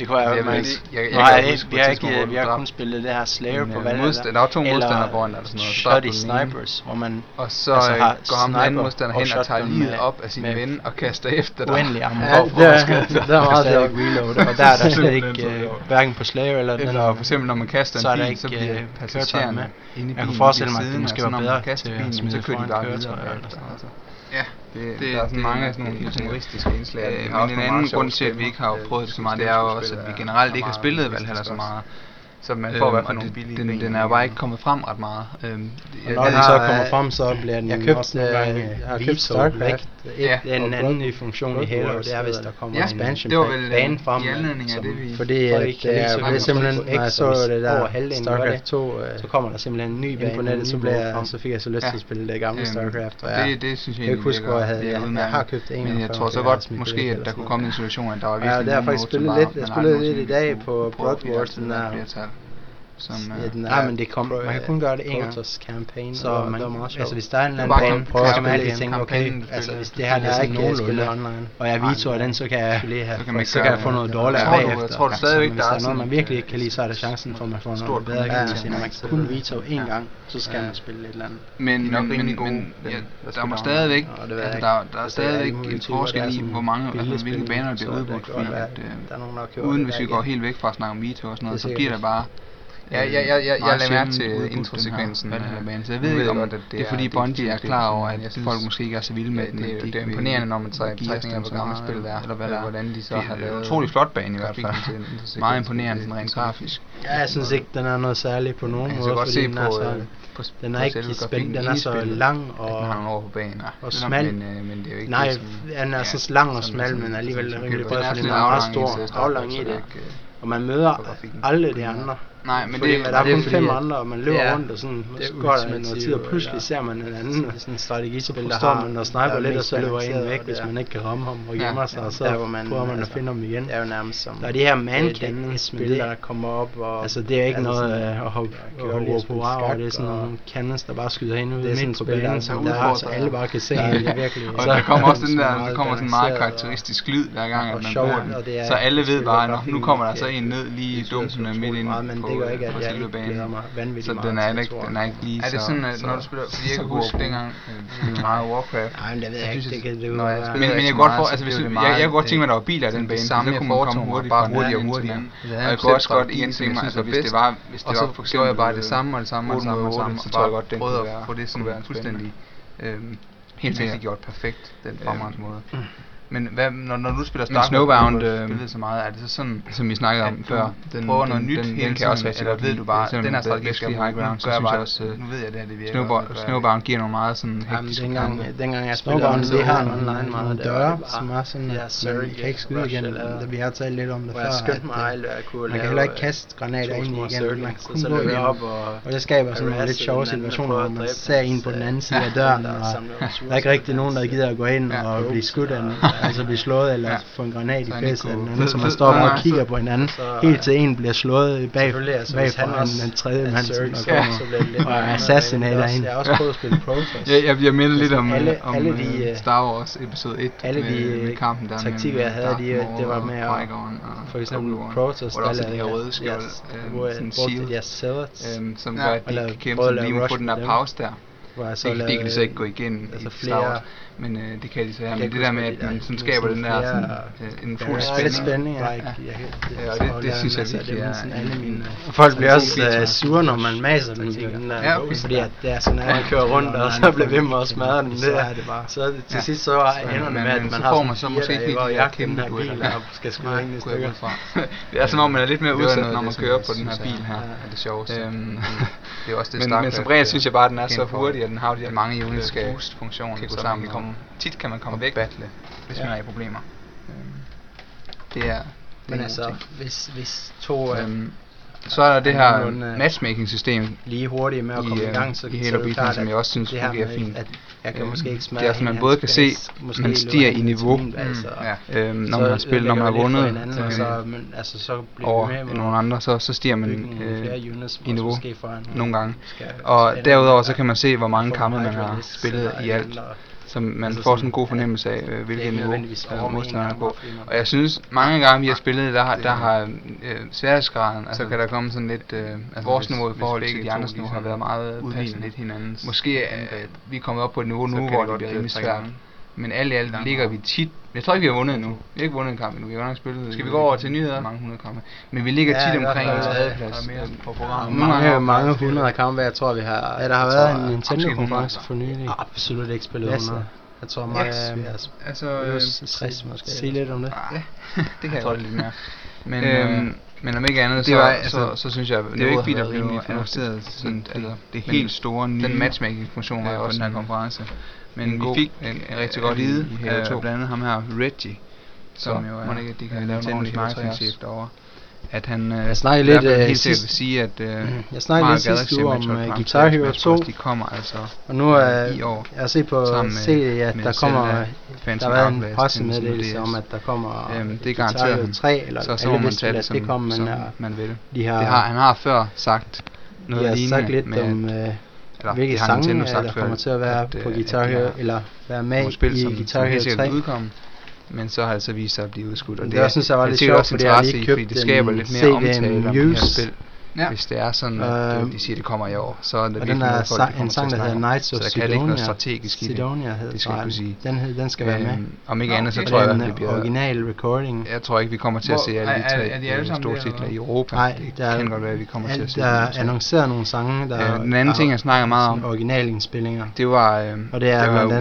Det kunne være, altså, jeg, jeg, jeg, jeg, nej, jeg, vi vi har øh, kun spillet det her Slayer på øh, valget. Modst- en automodstanderbånd eller sådan noget. Shoddy snipers, hvor man og så altså, har øh, går ham den modstander hen og tager livet op af sin ven og kaster efter dig. Uendelig ammo. Ja, der, altså, der er meget der ikke reload, og der er der slet ikke, hverken på Slayer eller... Eller for eksempel, når man kaster en bil, så bliver passagererne inde i bilen. Jeg kunne forestille mig, at det måske var bedre til at smide foran køretøjet. Altså. Ja det, det, der er sådan mange af sådan nogle humoristiske indslag. Øh, men en anden grund til, at vi ikke har prøvet det så meget, det er jo også, at vi generelt ikke har spillet Valhalla så meget. Så man får øhm, i hvert fald nogle billige den. Den er bare ikke kommet frem ret meget. Øhm, jeg, når den så kommer øh, frem, så bliver den jeg købt, også nogle gange øh, jeg har købt Starcraft. Ja. Det er en anden ny funktion i Halo, det er, hvis der kommer ja, en expansion det var vel bane øh, frem. I anledning af det, vi... Fordi at, det er simpelthen, når jeg så det der Starcraft 2, så kommer der simpelthen en ny bane på nettet, så, bliver, så fik jeg så lyst til at spille det gamle øhm, Starcraft. Det, det synes jeg, jeg ikke huske, jeg havde. Jeg har købt en. Men jeg tror så godt, måske, at der kunne komme en situation, at der var virkelig... Ja, der har faktisk spillet lidt i dag på Broad Wars, den der som, ja, øh, den er, nej, men det kom, man kan kun gøre det en gang. Campaign, så man, det var altså hvis der er en eller anden bane, prøver så man altid tænke, okay, altså hvis det her er sådan online, og jeg vetoer den, så kan jeg, så kan, man så kan jeg få noget dårligere bagefter. Jeg tror du stadigvæk, der er noget, man virkelig ikke kan lide, så er der øh, chancen for, at man får noget bedre. Når man kun vito en gang, så skal man spille et eller andet. Men, men, men, der må stadigvæk, altså, altså, der, er stadigvæk en forskel i, hvor mange, altså hvilke baner der bliver udbrudt, fordi at, øh, uden hvis vi går helt væk fra at snakke om veto og sådan noget, så bliver der bare Ja, ja, ja, ja jeg lagde mærke til introsekvensen af banen, så jeg ved, ikke, om det, det, er, fordi Bungie er klar over, at synes, folk måske ikke er så vilde med det, den. Det, det, er imponerende, når man tager trækninger på gamle spil der, eller hvad der, hvordan de så har lavet. utrolig flot bane i hvert fald. Meget imponerende, den rent grafisk. Ja, jeg synes ikke, den er noget særligt på nogen måde, fordi den er så på, den er ikke spændende, den er så lang og, ja, over på banen. og smal. Men, men det er ikke Nej, den er så lang og smal, men alligevel rimelig bred, fordi den er meget stor aflang i det. Og man møder alle de andre. Nej, men fordi det, man, der er kun fem andre, og man løber ja, rundt, og sådan, det er går der noget tid, og pludselig ja. ser man en anden, og sådan en strategispil, så står man og sniper lidt, og så løber en væk, hvis man ikke kan ramme ham, og gemmer ja, sig, og så der, man, prøver man altså, at finde ham igen. Det er jo nærmest som... Der er de her man-cannons-spil, der kommer op, og... Altså, det er ikke noget øh, at hoppe på over, det er sådan nogle cannons, der bare skyder hen ud midt på banen, som der så altså alle bare kan se. at det virkelig... Og der kommer også den der, der kommer sådan en meget karakteristisk lyd, hver gang, at man bruger den. Så alle ved bare, nu kommer der så en ned lige i dumpen midt inde det gør ikke, at jeg ikke glæder mig vanvittigt Så meget den er, ikke, den er ikke lige Er det så, sådan, at så, når du spiller, fordi jeg så kan at huske dengang, øh, meget Warcraft, Nej, men det ved jeg Jeg ikke, synes, det kan det jo når jeg være- Men, jeg så kan godt for, så altså hvis det jeg, jeg kunne godt tænke mig, at der var biler af den det bane, så samme kunne man komme hurtigt bare hurtigere og hurtigere. Det Og jeg kunne også godt igen tænke mig, altså var hvis det var, hvis det Og var så for gjorde jeg bare eksempel, det samme og det samme og det samme og World, samme, så tror jeg godt, den prøvede kunne at være- få det sådan fuldstændig øhm, helt sikkert. det gjort perfekt, den men hvad, når, når du spiller Star Snowbound, øh, spillet så meget, er det så sådan, som vi snakkede om før, den, prøver noget den, nyt den, den kan også være eller ved du bare, selvom den her strategi skal high ground, så synes jeg også, øh, nu ved jeg det, det virker. Snowboard, også, Snowbound giver nogle meget sådan hektiske Jamen, dengang, kampe. dengang jeg spillede Snowbound, det har nogle, nogle døre, øh, som er sådan, ja, man kan ikke skyde igen, eller vi har talt lidt om det før, at man kan heller ikke øh, kaste granater ind igen, man kan kun gå igen, og det skaber sådan nogle lidt sjove situationer, hvor man ser en på den anden side af døren, og der er ikke rigtig nogen, der gider at gå ind og blive skudt af altså blive slået, eller ja. få en granat i fæstet, eller noget, så, man står og kigger på hinanden, så, helt til en bliver slået bag, altså, bag fra han en, tredje mand, som kommer, så og assassinater ind. Jeg har også prøvet at spille Protoss. ja, jeg, jeg minder lidt altså, om, alle, om alle øh, de, øh, Star Wars episode 1, alle de, med, med kampen der taktikker, jeg havde, de, det var med at, for eksempel Protoss, der lavede jeg røde skjold, sådan en shield, øhm, som gør, at de kan kæmpe, så at må få den der pause der hvor jeg så det, lavede, det kan de så ikke gå igen altså i flere, Star men øh, det kan de så her. Ja, men det der med, at man sådan skaber den der sådan, øh, en fuld spænding. spænding ja. Ja. Ja, det, det, det synes jeg virkelig er mine. Og folk bliver også øh, sure, når man maser den, den ja, fordi at det er sådan, at man kører rundt, og så bliver ved med at smadre den der. Så til sidst så ender det med, at man har man så måske ikke helt jeg kæmpe duel. skal sgu ikke i stykker. Det er som om, man er lidt mere udsat, når man kører på den her bil her. Det er sjovt. sjoveste. Det er også det Men som regel synes jeg bare, at den er så hurtig, den har jo de mange units skal, boost funktionen, kan så man kan komme, tit kan man komme væk, battle. hvis ja. man er i problemer. Øhm. Det er Men altså, ting. hvis, hvis to øhm, så er der det her øh, matchmaking-system lige hurtigt med at komme i, i gang, så, i hele så som jeg også synes fungerer fint. At jeg kan øh, måske ikke smage det er, at man både kan se, måske man stiger i niveau, team, mm, altså, mm, ja. øh, når man har spillet, når man har vundet hinanden, altså, øh, og så, men, altså, så bliver over med nogle andre, så, så stiger man øh, units, i niveau nogle gange. Og derudover så kan man se, hvor mange kampe man har spillet øh, i alt som man altså får sådan en god fornemmelse af, øh, hvilket niveau øh, modstanderen er på. Og jeg synes, mange gange vi har spillet, der, der har øh, sværhedsgraden, altså så kan der komme sådan lidt, øh, altså vores niveau i forhold til de andres niveau har været meget passende lidt hinandens. Måske øh, vi er kommet op på et niveau nu, hvor det bliver rimelig svært. Men alt i alt ligger vi tit... Jeg tror ikke, vi har vundet endnu. Vi har ikke vundet en kamp endnu. Vi har nok spillet... Skal vi øh, gå over til nyheder? Mange hundrede kampe. Men vi ligger ja, tit omkring en øh, tredjeplads. Der programmet. Mange, mange, mange hundrede kampe, jeg tror, vi har... Ja, der har været en Nintendo-konference for nylig. Absolut ikke spillet 100. Jeg tror max yes. vi har altså, øh, 60 måske. Se lidt om det. Ah, ja, det kan jeg godt lidt mere. Men, øhm, øhm, men om ikke andet, det var, så, altså, så, så, synes jeg, det er jo ikke fordi, der blev annonceret sådan, altså, det, altså, det helt store nye. Den matchmaking-funktion var jo også den her konference. Men en vi god, fik en, en rigtig godt vide af øh, blandt andet ham her, Reggie, som så, jo er, ikke, de kan øh, lave en marketingchef derover. at han øh, jeg snakkede lidt øh, helt sidst, vil sige at øh, jeg snakkede lidt sidste uge om uh, Guitar Hero 2 de kommer altså og nu er i jeg har set på se at der kommer der var en pressemeddelelse om at der kommer øhm, det er garanteret 3 eller så, så må man tage det, det kommer, man, man vil. de har, det har, han har før sagt noget lignende sagt eller hvilke det har sange sagt der kommer til at være at, på Guitar Hero, eller være med i spil, i som, Guitar Hero 3. Udkomme, men så har altså så vist sig at blive udskudt. Og det, det er, synes jeg var lidt sjovt, fordi jeg lige købte fordi det skaber lidt mere om de her spil ja. hvis det er sådan, at øh, de øhm, siger, det kommer i år. Så er det den er folk, sang, en sang, der hedder Knights of Sidonia. Så der Sidonia, kan ikke noget strategisk i det. Sidonia hedder det skal jeg kunne sige. Den, hed, den skal øhm, være med. Om ikke andet, så tror jeg, at det bliver... original recording. Jeg tror ikke, vi kommer til at se alle de tre er, øh, store titler i Europa. Nej, det kan godt være, vi kommer til at se. Der er annonceret nogle sange, der... Øh, den anden ting, jeg snakker meget om... Originalindspillinger. Det var, øh, og det er det var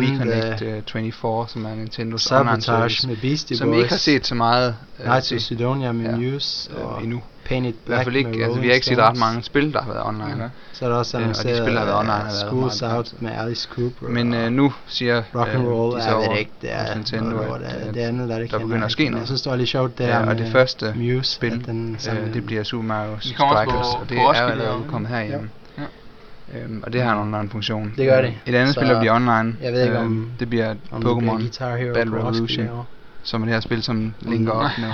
24, øh, som er Nintendo Sabotage online service, med Beastie Boys. Som ikke har set så meget... Knights of Sidonia med Muse. Endnu. Paint It Black I hvert fald ikke, altså vi har ikke set ret mange spil, der har været online. Okay. Så er der også annonceret, øh, og de spil, der har været øh, online, har været meget Out med Alice Cooper. Men øh, nu siger øh, rock and roll de så over, ikke, det er Nintendo, noget, at, det, det andet, der, det der begynder at ske noget. Jeg synes, det var lidt sjovt, der ja, og det første Muse, spil, den, øh, det bliver Super Mario Strikers, og det er allerede kommet herhjemme. Øhm, og det har en online funktion. Det gør det. Et andet spil, der bliver online. Jeg ved ikke om... Øhm, det bliver om Pokemon Battle Revolution. Herovre som det her spil, som linker op med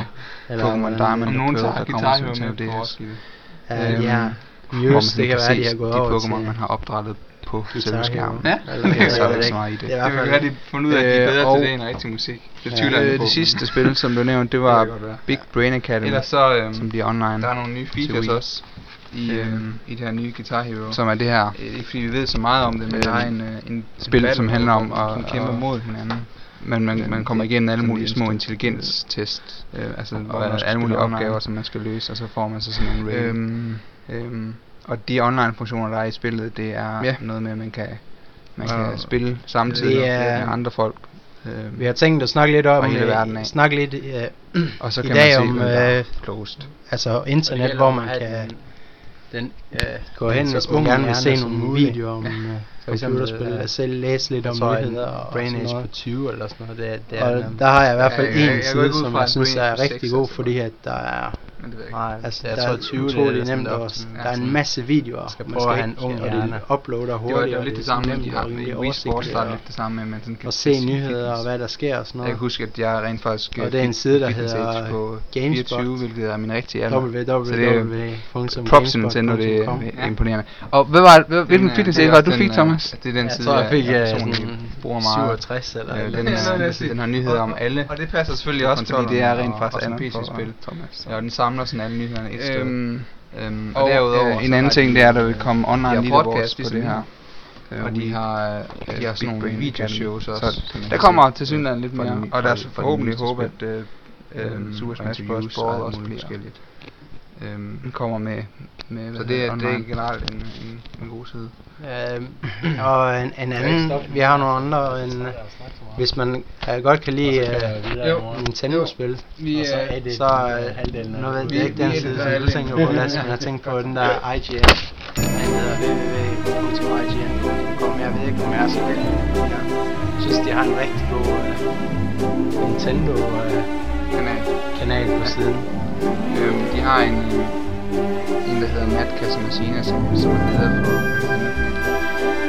Pokémon Diamond øh, og nogen Pearl, der kommer som til DS. Ja, øhm, ja. News, det kan være, de har gået de Pokémon, man har opdrettet på selve skærmen. Ja, det er så ikke så meget i det. Det kan være, fundet ud af, at de er øh, bedre til det end rigtig musik. Øh, det tvivler jeg Det sidste spil, som du nævnte, det var Big Brain Academy, Ellers så, øhm, som bliver online. Der er nogle nye features også i, øhm, øhm, i det her nye Guitar Hero. Som er det her. Ikke fordi vi ved så meget om det, men der er en, en spil, som handler om at kæmpe mod hinanden men man, man kommer igennem alle mulige små intelligenstest, øh, altså Og hvor der er alle mulige online. opgaver, som man skal løse, og så får man så sådan en rating. øhm, øhm, og de online funktioner, der er i spillet, det er Ja. noget med, at man kan man Og- kan spille samtidig er- med andre folk. Øh, Vi har tænkt at snakke lidt om, Og hele øh, verden af. snakke lidt øh, og så i kan dag man se, om, øh, klogest. altså internet, hvor man kan den, øh, gå hen, hvis man gerne vil se nogle muligt. videoer om øh, For eksempel, computerspil, øh, og selv læse lidt om nyheder og Brain Age på 20 eller sådan noget. Det er, det er Og en, der har jeg i hvert fald Ja, jeg- jeg- en side, som jeg synes er rigtig 6 god, er så fordi at der er, Men det ved jeg ikke. nej, altså, jeg der tror er 20 utrolig det er nemt, sådan og der er en masse videoer, skal man skal have en ung og uploader Det var, hurtigt, det var og lidt det samme, nemt de har i Wii Sports, der er lidt det samme med, at man sådan kan og se nyheder og hvad der sker og sådan Jeg kan noget. huske, at jeg rent faktisk Og det er en side, der hedder på GameSpot. 24, hvilket er min rigtige alder. Det er www.gamespot.com props til Nintendo, det er imponerende. Og hvad var, hvilken er- fitness det var det, du fik, den, øh, Thomas? Det er den Jeg side, tror, jeg fik øh, bruger meget. 67 eller Øh, den, noget, den har nyheder om alle. Og det passer selvfølgelig også fordi det er rent faktisk andet for PC-spil. Thomas. Ja, den samler sådan alle nyhederne et sted. Øhm, Øhm, og og derudover, øh, en anden ting, de, det er, at der vil komme online leaderboards på det her. Øh, Og de har, øh, de har sådan nogle videoshows også. Så Der kommer til synligheden lidt mere, og der er forhåbentlig håb, at øh, Øhm, øh, Super Smash Bros. Brawl også bliver. Øhm, kommer med, med Så det er, det er generelt en, en, en god side. Øhm, og en, en anden, vi har nogle andre, en, hvis man øh, godt kan lide øh. Nintendo-spil, Vi, Og så øh, er det så øh, nu ved jeg ikke den side, som du tænker på, Lasse, men jeg tænker på den der IGN. Den hedder www.ign.com. Jeg ved ikke, om jeg er så vild. Jeg synes, de har en rigtig god øh, Nintendo-kanal kanal. på siden. Øhm, de har en, øh, en der hedder Matt Casamassina, som, som er leder for Nintendo.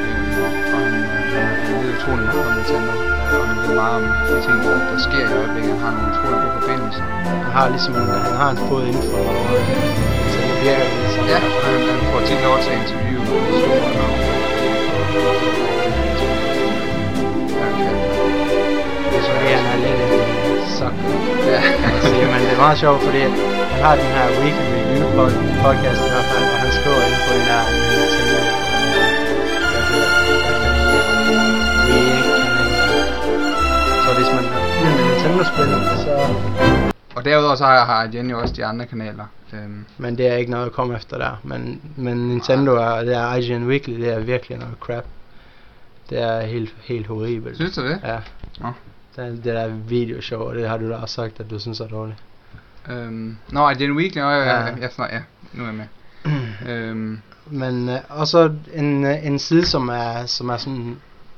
Øhm, og han, øh, han, ved utrolig meget om Nintendo, øh, og han ved meget om de ting, der, der sker i øjeblikket. Han har nogle utrolig gode forbindelser. Han har ligesom en, han har en fod inden for øh, lidt som Ja, og han, han får tit lov til at interviewe store navne. Sucker. Ja. kan man sige. Men det er meget sjovt, fordi han har den her Weekend Review pod- podcast i hvert fald, og han skriver inde på en der kanal. Så hvis man er vild med Nintendo-spil, så... Og derudover så har, har Jenny også de andre kanaler. Øhm, Men det er ikke noget at komme efter der. Men, men Nintendo er, det er IGN Weekly, det er virkelig noget crap. Det er helt, helt horribelt. synes du det? Ja. Nå. Det, det der videoshow, og det har du da også sagt, at du synes er dårligt. Øhm, Nå, Jenny Weekly, ja, ja, Ja. ja, ja, snart, ja, nu er jeg med. øhm, Men øh, også en, øh, en side, som er, som er sådan,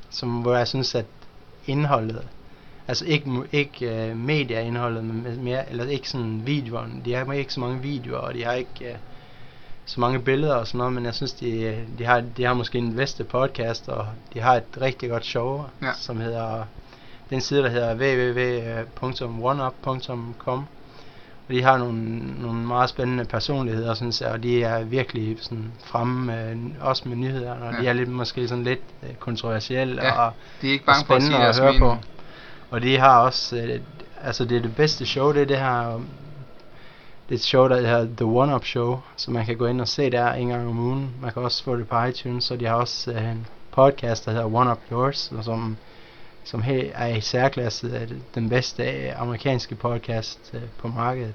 som, hvor jeg synes, at indholdet, altså ikke, ikke øh, medieindholdet, men mere, eller ikke sådan videoerne, de har ikke så mange videoer, og de har ikke øh, så mange billeder og sådan noget, men jeg synes, de, øh, de, har, de har måske en bedste podcast, og de har et rigtig godt show, Ja. som hedder, den side, der hedder www.oneup.com, og de har nogle, nogle meget spændende personligheder, synes jeg, og de er virkelig sådan fremme, øh, også med nyhederne, og Ja. de er lidt, måske sådan lidt øh, kontroversielle Ja, og, de er ikke og bange for at sige spændende at, høre mening. på. Og de har også, øh, altså det er det bedste show, det er det her, um, det er et show, der hedder The One Up Show, så man kan gå ind og se der en gang om ugen. Man kan også få det på iTunes, så de har også øh, en podcast, der hedder One Up Yours, og som, som he- er i særklasse af den bedste øh, amerikanske podcast øh, på markedet.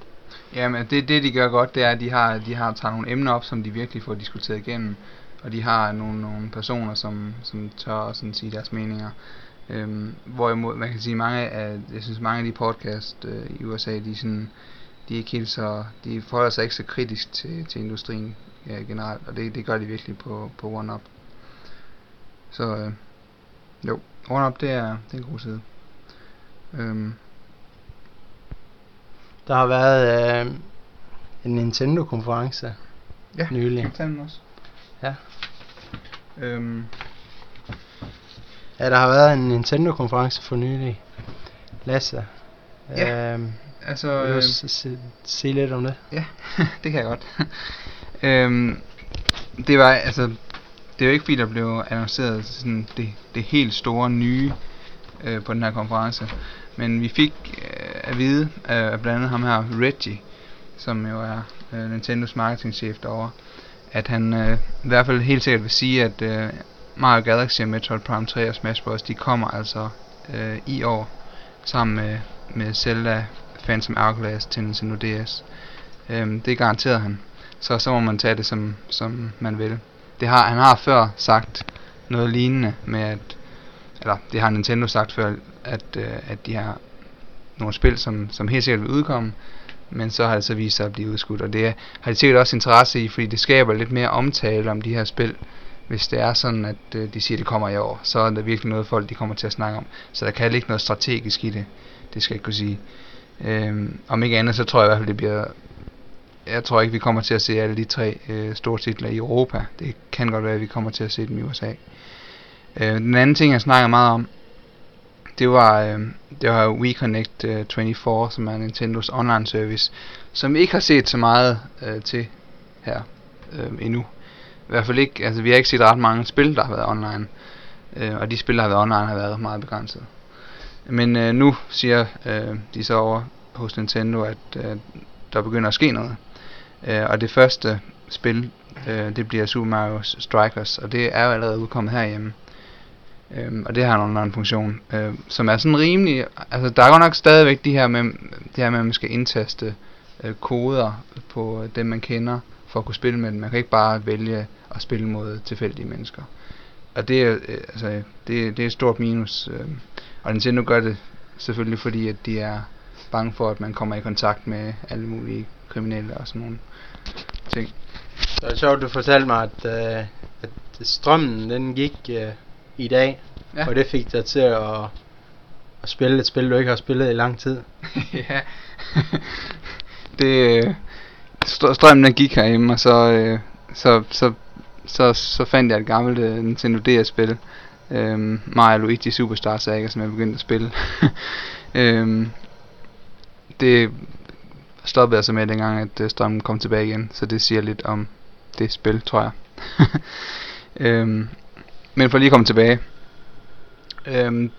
Jamen, det, det de gør godt, det er, at de har, de har taget nogle emner op, som de virkelig får diskuteret igennem. Og de har nogle, nogle personer, som, som tør sådan sige deres meninger. Øhm, hvorimod, man kan sige, mange af, jeg synes mange af de podcast øh, i USA, de er sådan, de er ikke helt så, de forholder sig ikke så kritisk til, til industrien ja, generelt, og det, det gør de virkelig på, på OneUp. Så øh, jo, OneUp det er, det er en god side. Øhm, Der har været øh, en Nintendo-konference ja, nylig. Den også? Ja. Øhm, Ja, der har været en Nintendo-konference for nylig. Lasse. Ja, Øhm, altså, vil du øh, s- s- sige lidt om det? Ja, det kan jeg godt. øhm, det var altså, det er jo ikke fordi der blev annonceret sådan det, det helt store nye øh, på den her konference, men vi fik øh, at vide øh, af blandt andet ham her Reggie, som jo er øh, Nintendos marketingchef derovre, at han øh, i hvert fald helt sikkert vil sige, at øh, Mario Galaxy og Metroid Prime 3 og Smash Bros. de kommer altså øh, i år sammen med, med Zelda Phantom Hourglass til Nintendo DS. Øh, det garanterer han. Så så må man tage det som, som man vil. Det har, han har før sagt noget lignende med, at, eller det har Nintendo sagt før, at, øh, at de har nogle spil, som, som helt sikkert vil udkomme, men så har det så vist sig at blive udskudt, og det har de sikkert også interesse i, fordi det skaber lidt mere omtale om de her spil, hvis det er sådan, at øh, de siger, at det kommer i år, så er det virkelig noget folk, de kommer til at snakke om. Så der kan ligge noget strategisk i det, det skal jeg ikke kunne sige. Øhm, om ikke andet, så tror jeg i hvert fald, det bliver... Jeg tror ikke, vi kommer til at se alle de tre øh, store titler i Europa. Det kan godt være, at vi kommer til at se dem i USA. Øh, den anden ting, jeg snakker meget om, det var, øh, det var WeConnect øh, 24, som er Nintendos online service, som vi ikke har set så meget øh, til her øh, endnu. I hvert fald ikke, altså vi har ikke set ret mange spil, der har været online. Øh, og de spil, der har været online, har været meget begrænset. Men øh, nu siger øh, de så over hos Nintendo, at øh, der begynder at ske noget. Øh, og det første spil, øh, det bliver Super Mario Strikers, og det er jo allerede udkommet herhjemme. Øhm, og det har en online funktion, øh, som er sådan rimelig, altså der er godt nok stadigvæk de her med, det her med at man skal indtaste øh, koder på dem man kender, for at kunne spille med dem. Man kan ikke bare vælge at spille mod tilfældige mennesker. Og det er, øh, altså, det, det er et stort minus. Øh, og Nintendo gør det selvfølgelig fordi, at de er bange for, at man kommer i kontakt med alle mulige kriminelle og sådan nogle ting. Så det er sjovt, du fortalte mig, at, øh, at strømmen den gik øh, i dag, ja. og det fik dig til at, at spille et spil, du ikke har spillet i lang tid. ja, det, øh, strømmen den gik herhjemme, og så, øh, så, så, så, så fandt jeg et gammelt øh, Nintendo DS-spil, øh, Mario Luigi Superstar Saga, som jeg begyndte at spille. øh, det stoppede altså med dengang, at øh, strømmen kom tilbage igen, så det siger lidt om det spil, tror jeg. øhm, men for lige at komme tilbage. Øhm,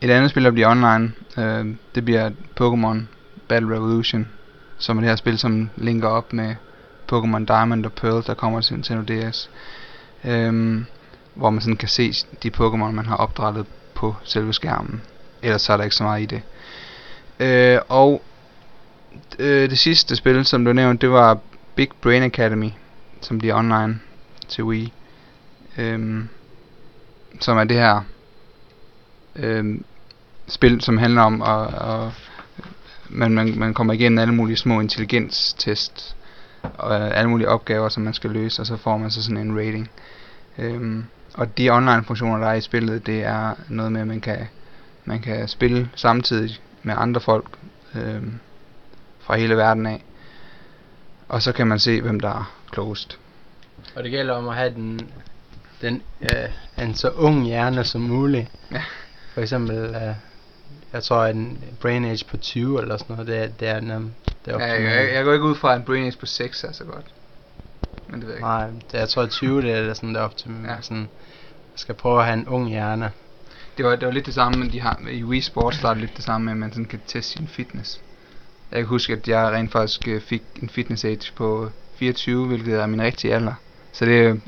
et andet spil, der bliver online, øhm, det bliver Pokémon Battle Revolution som er det her spil, som linker op med Pokémon Diamond og Pearl, der kommer til Nintendo DS. Øhm, hvor man sådan kan se de Pokémon, man har opdrettet på selve skærmen. Ellers så er der ikke så meget i det. Øh, og øh, det sidste spil, som du nævnte, det var Big Brain Academy, som bliver online til Wii. Øhm, som er det her øhm, spil, som handler om at, at man, man, man kommer igennem alle mulige små intelligenstest og øh, alle mulige opgaver, som man skal løse, og så får man så sådan en rating. Øhm, og de online funktioner, der er i spillet, det er noget med, at man kan, man kan spille samtidig med andre folk øhm, fra hele verden af. Og så kan man se, hvem der er klogest. Og det gælder om at have den, den øh, en så ung hjerne som muligt. Ja. For eksempel øh, jeg tror, at en brain age på 20 eller sådan noget, det er, det er, nem, det er ja, jeg, jeg, jeg, går ikke ud fra, at en brain age på 6 er så godt. Men det ved jeg ikke. Nej, det, jeg tror, at 20 det er sådan, der op til ja. sådan, jeg skal prøve at have en ung hjerne. Det var, det var lidt det samme, men de har, i Wii Sports der er lidt det samme med, at man sådan kan teste sin fitness. Jeg kan huske, at jeg rent faktisk øh, fik en fitness age på 24, hvilket er min rigtige alder. Så det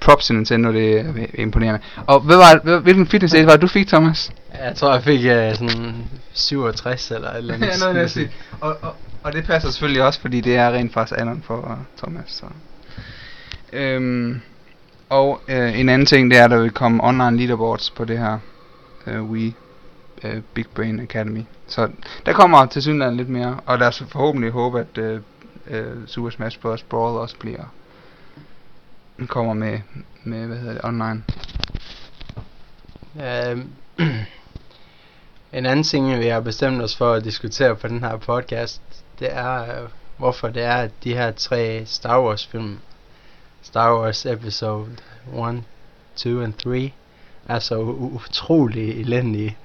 props til Nintendo, det er imponerende. Og hvad var, hvilken fitness age var det, du fik, Thomas? Jeg tror, jeg fik uh, sådan 67 eller et eller andet. ja, noget sige. Og, og, og det passer selvfølgelig også, fordi det er rent faktisk alderen for uh, Thomas. Så. Øhm, og uh, en anden ting, det er, at der vil komme online leaderboards på det her uh, Wii øh, Big Brain Academy. Så der kommer til synligheden lidt mere, og lad os forhåbentlig håbe, at øh, øh Super Smash Bros. Brawl også bliver kommer med, med hvad hedder det, online. Um, en anden ting, vi har bestemt os for at diskutere på den her podcast, det er, øh, hvorfor det er, at de her tre Star Wars film, Star Wars Episode 1, 2 and 3, er så utrolig elendige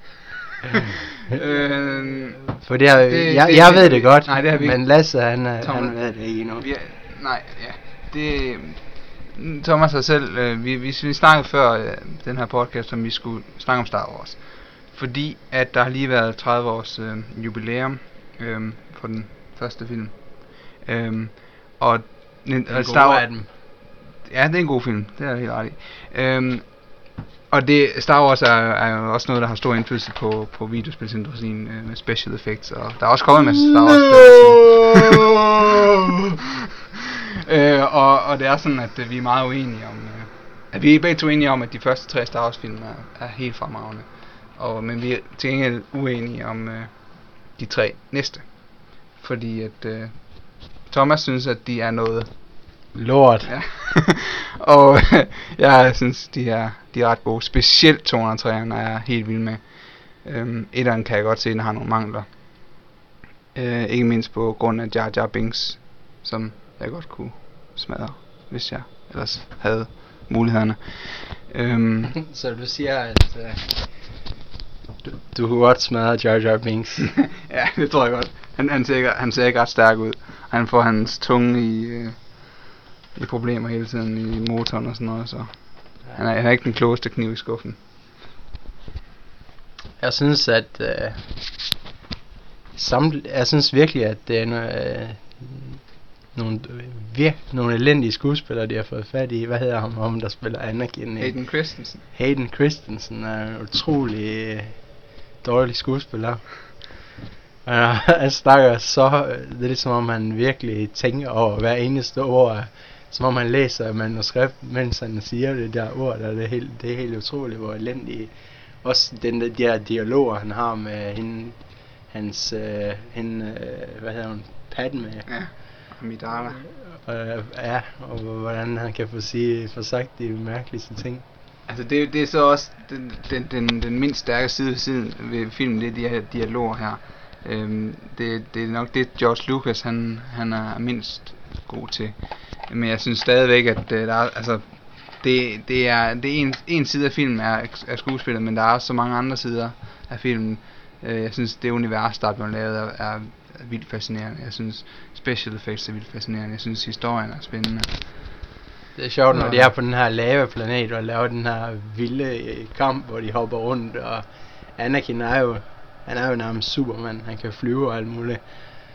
øh, For det har, det, jeg, det, jeg ved det godt, nej, det har vi men Lasse han, han ved det ikke endnu. Vi, nej, ja. Det, Thomas har selv, øh, vi, vi, vi snakkede før øh, den her podcast, som vi skulle snakke om Star Wars. Fordi at der har lige været 30 års øh, jubilæum øh, for den første film. Øh, og, og Star Wars. Ja, det er en god film, det er helt ret i. Øh, og det, Star Wars er, er jo også noget, der har stor indflydelse på, på videospilsindustrien øh, med special effects, og der er også kommet en masse Star Wars no! øh, og, og det er sådan, at øh, vi er meget uenige om... Øh, at vi er begge to enige om, at de første tre Star Wars film er, er helt fremragende. Og, men vi er til gengæld uenige om øh, de tre næste. Fordi at øh, Thomas synes, at de er noget Lort. Ja. og jeg synes, de er, de er ret gode. Specielt 203'eren er jeg helt vild med. Øhm, etteren kan jeg godt se, den har nogle mangler. Øh, ikke mindst på grund af Jar Jar Binks, som jeg godt kunne smadre, hvis jeg ellers havde mulighederne. Øhm, Så du siger, at øh, du, du kunne godt smadre Jar Jar Binks. ja, det tror jeg godt. Han, han, ser ikke, han ser ikke ret stærk ud. Han får hans tunge i, øh, i problemer hele tiden i motoren og sådan noget, så han er, han er ikke den klogeste kniv i skuffen. Jeg synes, at øh, samle, jeg synes virkelig, at det er noget, øh, nogle, virk, nogle elendige skuespillere, de har fået fat i. Hvad hedder ham, om der spiller Anakin? Hayden Christensen. Hayden Christensen er en utrolig øh, dårlig skuespiller. Og han snakker så, det er ligesom om han virkelig tænker over hver eneste ord, som om han læser manuskript, mens han siger det der ord, der er det, helt, det er helt utroligt, hvor elendig. Også den der, de der dialoger, han har med hende, hans, øh, hende, øh, hvad hedder hun, Padme, Ja, Amidala. øh, ja, og hvordan han kan få, sige, få sagt de mærkeligste ting. Altså det, det er så også den, den, den, den mindst stærke side ved siden ved filmen, det er de her dialoger her. Øhm, det, det er nok det George Lucas han, han er mindst god til. Men jeg synes stadigvæk at øh, der er, altså det, det er det er en, en side af filmen er, er skuespillet, men der er også så mange andre sider af filmen. Øh, jeg synes det univers der er blevet lavet er, er vildt fascinerende. Jeg synes special effects er vildt fascinerende. Jeg synes historien er spændende. Det er sjovt, når Nå. de er på den her lave planet og laver den her vilde øh, kamp, hvor de hopper rundt, og Anakin er jo, han er jo nærmest Superman, han kan flyve og alt muligt.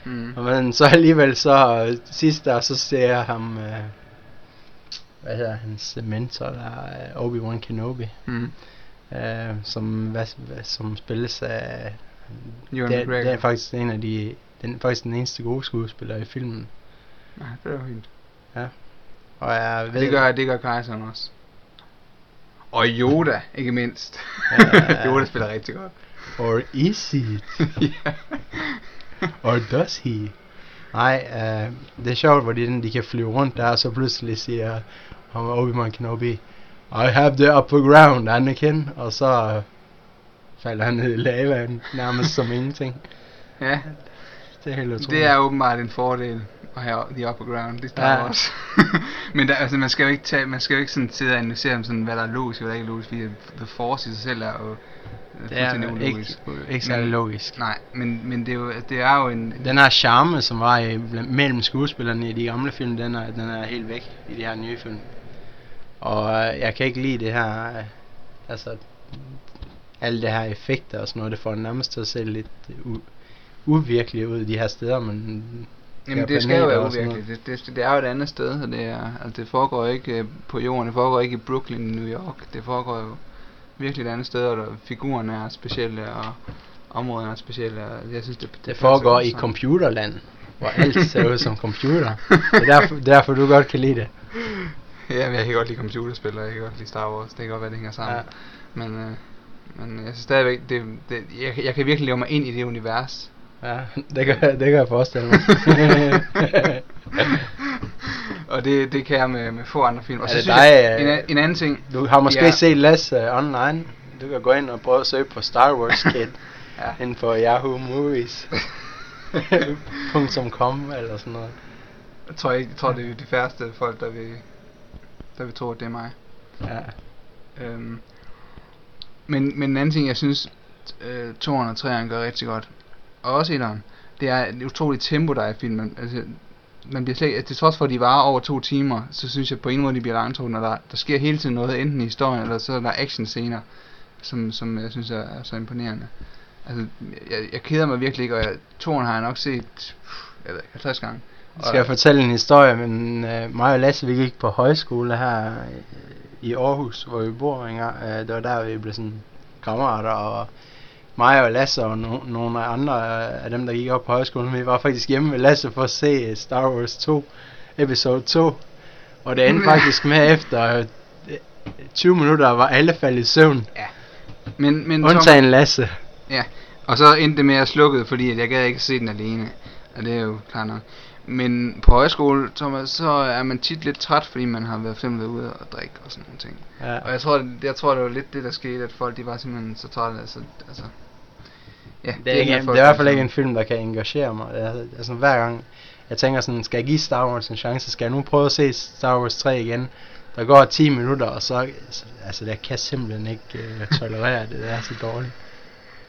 Mm. Og men så alligevel så sidst der, så ser jeg ham, øh, hvad hedder hans mentor, der er øh, Obi-Wan Kenobi, Mm. øh, som, hvad, hvad, som spilles af, Ewan det, McGregor. det er faktisk en af de, den er faktisk den eneste gode skuespiller i filmen. Nej, det er jo fint. Og jeg ved, Det gør, det gør kejseren også. Og Yoda, ikke mindst. Ja. Yoda spiller rigtig godt. Or is it? ja. Or does he? Nej, uh, det er sjovt, hvordan de kan flyve rundt der, og så pludselig siger ham Obi-Wan Kenobi, I have the upper ground, Anakin, og så uh, falder han ned i lavaen, nærmest som ingenting. ja, Det er helt utroligt. det er åbenbart en fordel at have the upper ground. Det står Ja. også. Men der, altså, man skal jo ikke, tage, man skal jo ikke sådan sidde og analysere, om sådan, hvad der er logisk og hvad der ikke er logisk, fordi The Force i sig selv er jo øh, det er ikke, ikke særlig Men- logisk. Nej, men, men det, er jo, det er jo en... Den her charme, som var i, mellem skuespillerne i de gamle film, den er, den er helt væk i de her nye film. Og øh, jeg kan ikke lide det her, øh, altså, alle det her effekter og sådan noget, det får nærmest til at se lidt u- uvirkeligt ud de her steder, men Jamen Ja, det skal jo være uvirkeligt. Det, det, det er jo et andet sted, så det er, altså det foregår ikke øh, på jorden, det foregår ikke i Brooklyn, New York. Det foregår jo virkelig et andet sted, og der, figurerne er specielle, og områderne er specielle. Og jeg synes, det, det, det foregår i computerland, hvor alt ser ud som computer. Det er derfor, derfor du godt kan lide det. Ja, men jeg kan godt lide computerspil, og jeg kan godt lide Star Wars. Det kan godt være, det hænger sammen. Ja. Men, øh, men jeg synes stadigvæk, det, det, jeg, jeg kan virkelig leve mig ind i det univers. Ja, det kan, det kan jeg forestille mig. og det, det kan jeg med, med få andre film. Og Er så det synes dig, jeg, øh, en, en anden ting, Du har måske Ja. set Lasse uh, online. Du kan gå ind og prøve at søge på Star Wars Kid Ja. inden for Yahoo Movies. .com eller sådan noget. Jeg tror, ikke, jeg tror det er de færreste folk, der vil, der vil tro, at det er mig. Ja. Øhm, men, men en anden ting, jeg synes, øh, 203'eren gør rigtig godt, og også etteren, det er et utroligt tempo, der er i filmen. Altså, man bliver slet, til trods for, at de varer over to timer, så synes jeg på en måde, de bliver langtrukne, og der, der sker hele tiden noget, enten i historien, eller så er der action scener, som, som jeg synes er, er så imponerende. Altså, jeg, jeg keder mig virkelig ikke, og jeg, toren har jeg nok set, jeg ved ikke, 50 gange. Skal jeg fortælle en historie, men øh, mig og Lasse, vi gik på højskole her øh, i Aarhus, hvor vi bor engang. Øh, det var der, vi blev sådan kammerater, og mig og Lasse og no- nogle af andre øh, af dem, der gik op på højskolen, vi var faktisk hjemme med Lasse for at se Star Wars 2, episode 2. Og det endte faktisk med efter øh, 20 minutter, var alle faldet i søvn. Ja. Men, men Undtagen Lasse. Ja, og så endte det med at slukke, fordi at jeg gad ikke se den alene. Og det er jo klart nok. Men på højskole, Thomas, så er man tit lidt træt, fordi man har været fem ude og drikke og sådan nogle ting. Ja. Og jeg tror, det, jeg tror, det var lidt det, der skete, at folk de var simpelthen så trætte. Altså, altså, ja, Det er, ikke, det er i hvert fald ikke en film, der kan engagere mig. Altså, altså hver gang jeg tænker sådan, skal jeg give Star Wars en chance, skal jeg nu prøve at se Star Wars 3 igen? Der går 10 minutter, og så, altså jeg kan simpelthen ikke uh, tolerere det, det er så dårligt.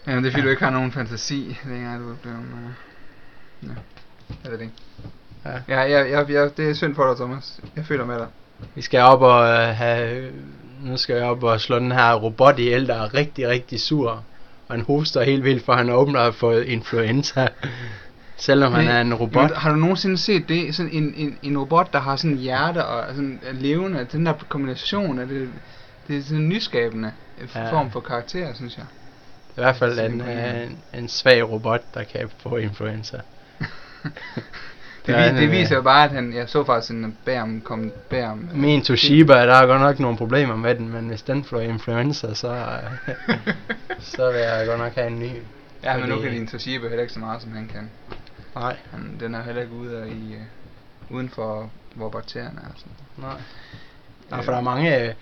Ja, men det er fordi, du ikke har nogen fantasi, dengang du blev... Uh, ja, jeg ved det ikke. Ja. Ja, ja, ja, ja, det er synd for dig, Thomas. Jeg føler med dig. Vi skal op og uh, have, nu skal jeg op og slå den her robot ihjel, der er rigtig, rigtig sur. Og han hoster helt vildt, for han åbner og fået influenza. Selvom han er en robot. Har du nogensinde set det? Sådan en, en, en robot, der har sådan hjerte og er sådan er levende. Den der kombination af det, det er sådan en nyskabende Ja. ja. form for karakter, synes jeg. I hvert fald Det er en, en, en svag robot, der kan få influenza. Det, Ja, ja, det øh, viser jo bare, at han, jeg så faktisk en bærm, kom bærm. Min Toshiba, der er godt nok nogle problemer med den, men hvis den får influenza, så, øh, så vil jeg godt nok have en ny. Ja, men nu kan din Toshiba heller ikke så meget, som han kan. Nej, Han, den er heller ikke ude i, uh, uden for, hvor bakterierne er. Sådan. nej. Nej, for der er mange... Øh,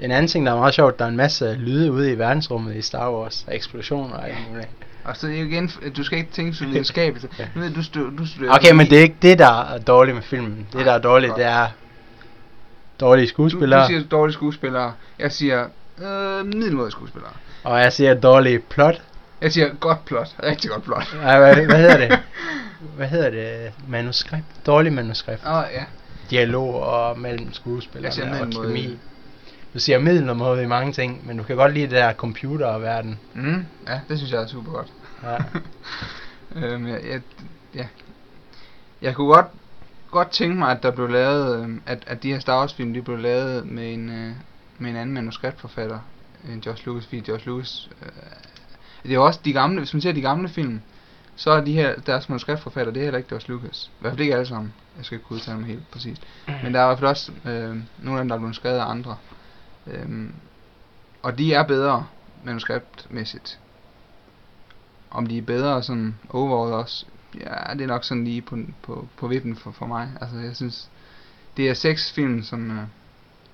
en anden ting, der er meget sjovt, der er en masse lyde ude i verdensrummet i Star Wars. Eksplosioner og alt muligt. Og så igen, du skal ikke tænke så videnskabeligt. Ja. Du, du, du studerer Okay, men det er ikke det, der er dårligt med filmen. Det, der er dårligt, godt. det er dårlige du, skuespillere. du siger dårlige skuespillere. Jeg siger øh, middelmådige skuespillere. Og jeg siger dårlige plot. Jeg siger godt plot. Rigtig godt plot. Ej, hvad, hvad hedder det? Hvad hedder det? Manuskript? Dårlig manuskript. Åh, oh, ja. dialog og mellem skuespillerne Jeg siger og kemi. Du siger middelmåde i mange ting, men du kan godt lide det der computerverden. Mm, ja, det synes jeg er super godt. Ja. øhm, jeg, jeg, ja. jeg kunne godt, godt tænke mig, at der blev lavet, øhm, at, at de her Star Wars film, de blev lavet med en, øh, med en anden manuskriptforfatter end George Lucas, fordi George Lucas, øh, det er også de gamle, hvis man ser de gamle film, så er de her, deres manuskriptforfatter, det er heller ikke George Lucas. I hvert fald ikke alle sammen. Jeg skal ikke kunne udtale mig helt præcist. Men der er i hvert fald også øh, nogle af dem, der er blevet skrevet af andre. Øhm, og de er bedre manuskriptmæssigt. Om de er bedre sådan overall også, ja, det er nok sådan lige på, på, på vippen for, for mig. Altså, jeg synes, det er seks film, som øh,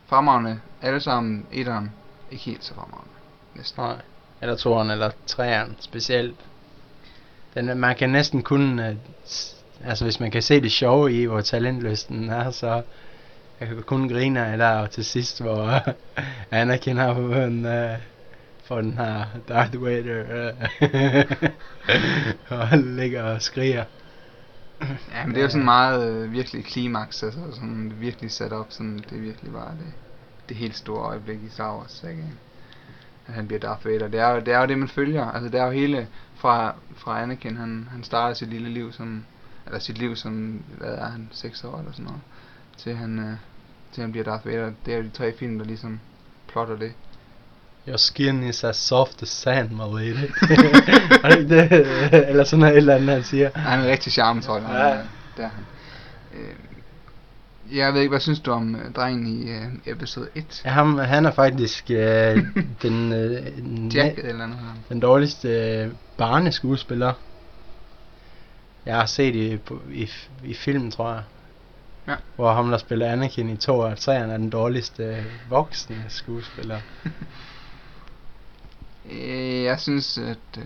fremragende. Alle sammen etteren. Ikke helt så fremragende. Næsten. Nej. Eller toeren, eller treeren specielt. Den, man kan næsten kun, øh, altså hvis man kan se det sjove i, hvor talentløsten er, så jeg kan kun grine af der og til sidst, hvor Anakin har fået en, øh, for den her Darth Vader, øh, og han ligger og skriger. Ja, men det er jo sådan meget øh, virkelig klimaks, altså sådan virkelig sat op, sådan det er virkelig bare det, det helt store øjeblik i Star Wars sagaen. At han bliver Darth Vader. Det er, jo, det er jo det, man følger. Altså det er jo hele fra, fra Anakin, han, han starter sit lille liv som, eller sit liv som, hvad er han, 6 år eller sådan noget, til han, øh, til han bliver Darth Vader. Det er jo de tre film, der ligesom plotter det. Your skin is as soft as sand, my lady. Er det ikke det? Eller sådan noget, et eller andet, han siger. Han er en rigtig charme, tror jeg. Ja. Er han. Øh, jeg ved ikke, hvad synes du om øh, drengen i øh, episode 1? Ja, ham, han er faktisk øh, den, øh, Jack næ- eller noget. den dårligste øh, barneskuespiller. Jeg har set i, på, i, i film, tror jeg. Ja. Hvor ham, der spiller Anakin i 2 og 3, er den dårligste øh, voksne skuespiller. Øh, jeg synes, at... Øh,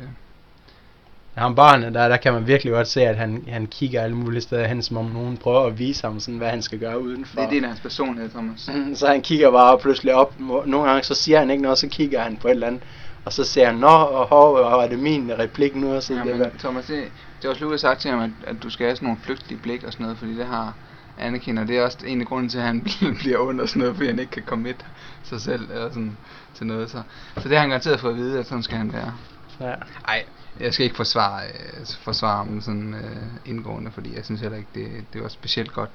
Ham barnet der, der kan man virkelig godt se, at han, han kigger alle mulige steder hen, som om nogen prøver at vise ham, sådan, hvad han skal gøre udenfor. det er del af hans personlighed, Thomas. Mm, Så han kigger bare pludselig op. Nogle gange så siger han ikke noget, så kigger han på et eller andet. Og så siger han, nå, og, hov, og er det min replik nu? Og så Ja, det, men Thomas, det, George Lucas har sagt til ham, at, at du skal have sådan nogle flygtige blik og sådan noget, fordi det har Anakin, og det er også en af grunden til, at han bliver og sådan noget, fordi han ikke kan komme sig selv eller sådan, til noget. Så, så det har han garanteret fået at vide, at sådan skal han være. ja. Nej, jeg skal ikke forsvare, øh, forsvare ham sådan øh, indgående, fordi jeg synes heller ikke, det, det var specielt godt.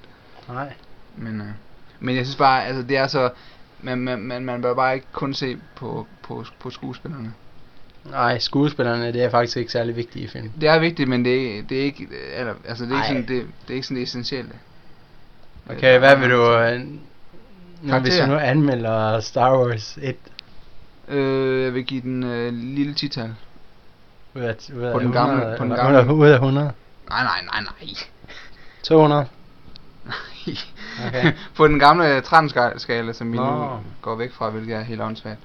Nej. Men, øh, men jeg synes bare, altså det er så, man, man, man, man bør bare ikke kun se på, på, på skuespillerne. Nej, skuespillerne, det er faktisk ikke særlig vigtigt i film. Det er vigtigt, men det er, det er ikke, eller, altså det er ikke Ej. sådan det, det er ikke sådan det essentielle. Okay, hvad vil du... Øh, nu, hvis du nu anmelder Star Wars 1, Øh, jeg vil give den øh, lille tital. Ud af, ud af På den gamle- 100, på den gamle. Ud af, ud af 100. Nej, nej, nej, nej. 200. Nej. Okay. på den gamle trendskala, som vi nu går væk fra, hvilket er helt åndssvagt.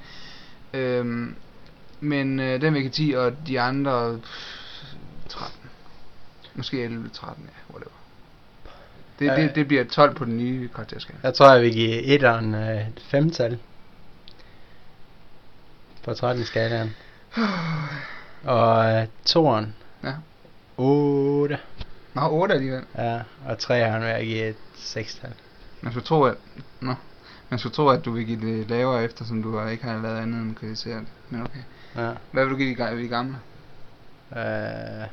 Øhm, men øh, den vil jeg give 10, og de andre pff, 13. Måske 11, 13, ja, whatever. Det, Ja. det, det bliver 12 på den nye karakterskala. Jeg tror, jeg vil give etteren øh, et femtal. På 13 skalaen. Og øh, toeren. Ja. 8. Nå, 8 alligevel. Ja, og treeren vil jeg give et sekstal. Man skulle tro, at... Nå. Man skulle tro, at du vil give det lavere, eftersom du ikke har lavet andet end kritisere det. Men okay. Ja. Hvad vil du give de, de gamle? Øh,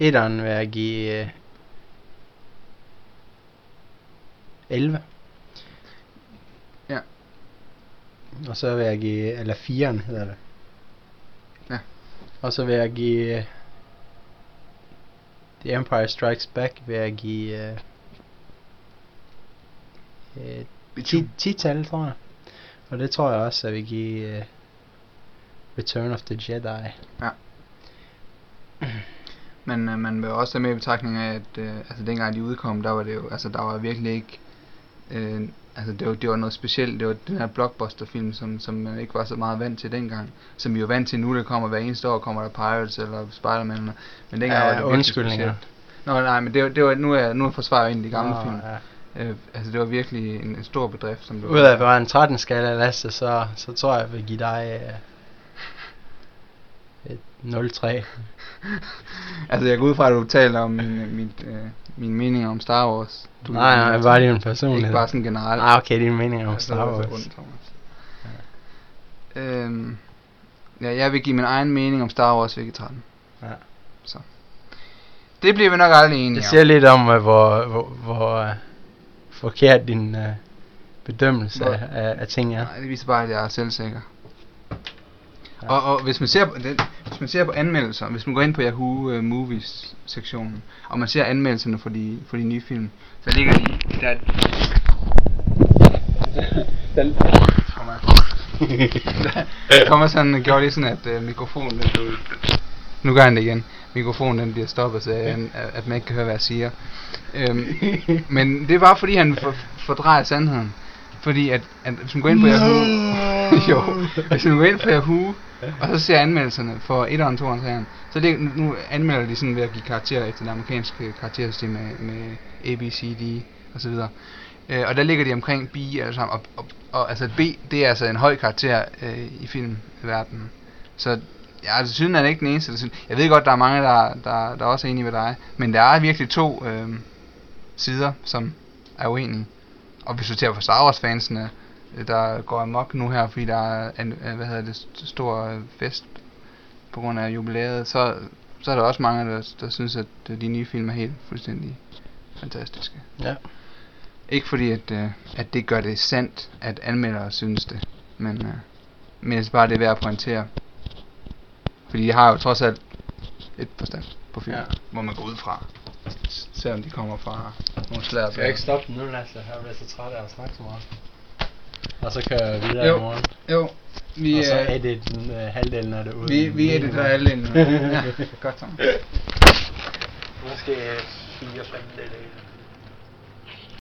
etteren vil jeg give øh, 11. Ja. Og så vil jeg give, eller 4'eren hedder det. Ja. Og så vil jeg give The Empire Strikes Back vil jeg give øh, øh, 10, 10 tal, tror jeg. Og det tror jeg også, at vi give øh, Return of the Jedi. Men øh, man vil også have med i betragtning af, at øh, altså dengang de udkom, der var det jo, altså der var virkelig ikke, øh, altså det var, det var noget specielt, det var den her blockbuster-film, som, som man ikke var så meget vant til dengang, som vi er jo vant til nu, der kommer hver eneste år, kommer der Pirates eller Spider-Man, eller- men dengang Ja, var det virkelig specielt. Nå nej, men det var, det var nu, er, nu forsvarer jeg egentlig de gamle Nå, film. Ja. Øh, altså det var virkelig en, en stor bedrift, som det Ud af at være en 13 skala Lasse, så, så tror jeg, jeg vil give dig øh, 0,3. Altså jeg går ud fra, at du taler om min, min, øh, min mening om Star Wars. Du, Nej, nej, bare din personlighed. Ikke bare sådan generelt. Ah, okay, din mening om Star det Wars. ondt, Thomas. Øhm, ja, jeg vil give min egen mening om Star Wars Wiki 13. Ja. Så. Det bliver vi nok aldrig enige Det om. siger lidt om, hvor, hvor, hvor uh, forkert din uh, bedømmelse Hvor- af, af, af ting er. Nej, det viser bare, at jeg er selvsikker. Ja. Og, og hvis man ser på den, hvis man ser på anmeldelser, hvis man går ind på Yahoo uh, Movies sektionen, og man ser anmeldelserne for de for de nye film, så ligger de der der kommer der kommer sådan gjorde lige sådan at uh, mikrofonen den nu gør han det igen. Mikrofonen den bliver stoppet, så at, at man ikke kan høre hvad jeg siger. Øhm, men det var fordi han for, fordrejer sandheden. Fordi at, at hvis man går ind på Yahoo jo, hvis man går ind på Yahoo og så ser anmeldelserne for 1 og 2 og 3, så det, nu anmelder de sådan ved at give karakterer efter det amerikanske karaktersystem med, med A, B, C, D og så videre. Øh, og der ligger de omkring B alle sammen, og, og, og altså B, det er altså en høj karakter øh, i filmverdenen. Så jeg altså synes, er ikke den eneste, der synes. Jeg ved godt, der er mange, der, der, der også er enige med dig, men der er virkelig to øh, sider, som er uenige. Og hvis du ser på Star Wars fansene, øh, der går amok nu her, fordi der er en, øh, hvad hedder det, st- stor fest på grund af jubilæet, så, så er der også mange, der, der synes, at øh, de nye film er helt fuldstændig fantastiske. Ja. Ikke fordi, at, øh, at det gør det sandt, at anmeldere synes det, men, øh, men jeg synes bare, det er værd at pointere. Fordi de har jo trods alt et forstand på film, Ja. hvor man går ud fra, selvom de kommer fra nogle slager. Skal jeg ikke stoppe nu, Lasse? Jeg bliver så træt af at snakke så meget. Og så kører jeg videre Jo. i morgen. Jo, vi, og så øh, edit den, øh, halvdelen af det ud. vi, vi editerer alle ind. ja, godt så. Måske 4 5 dele.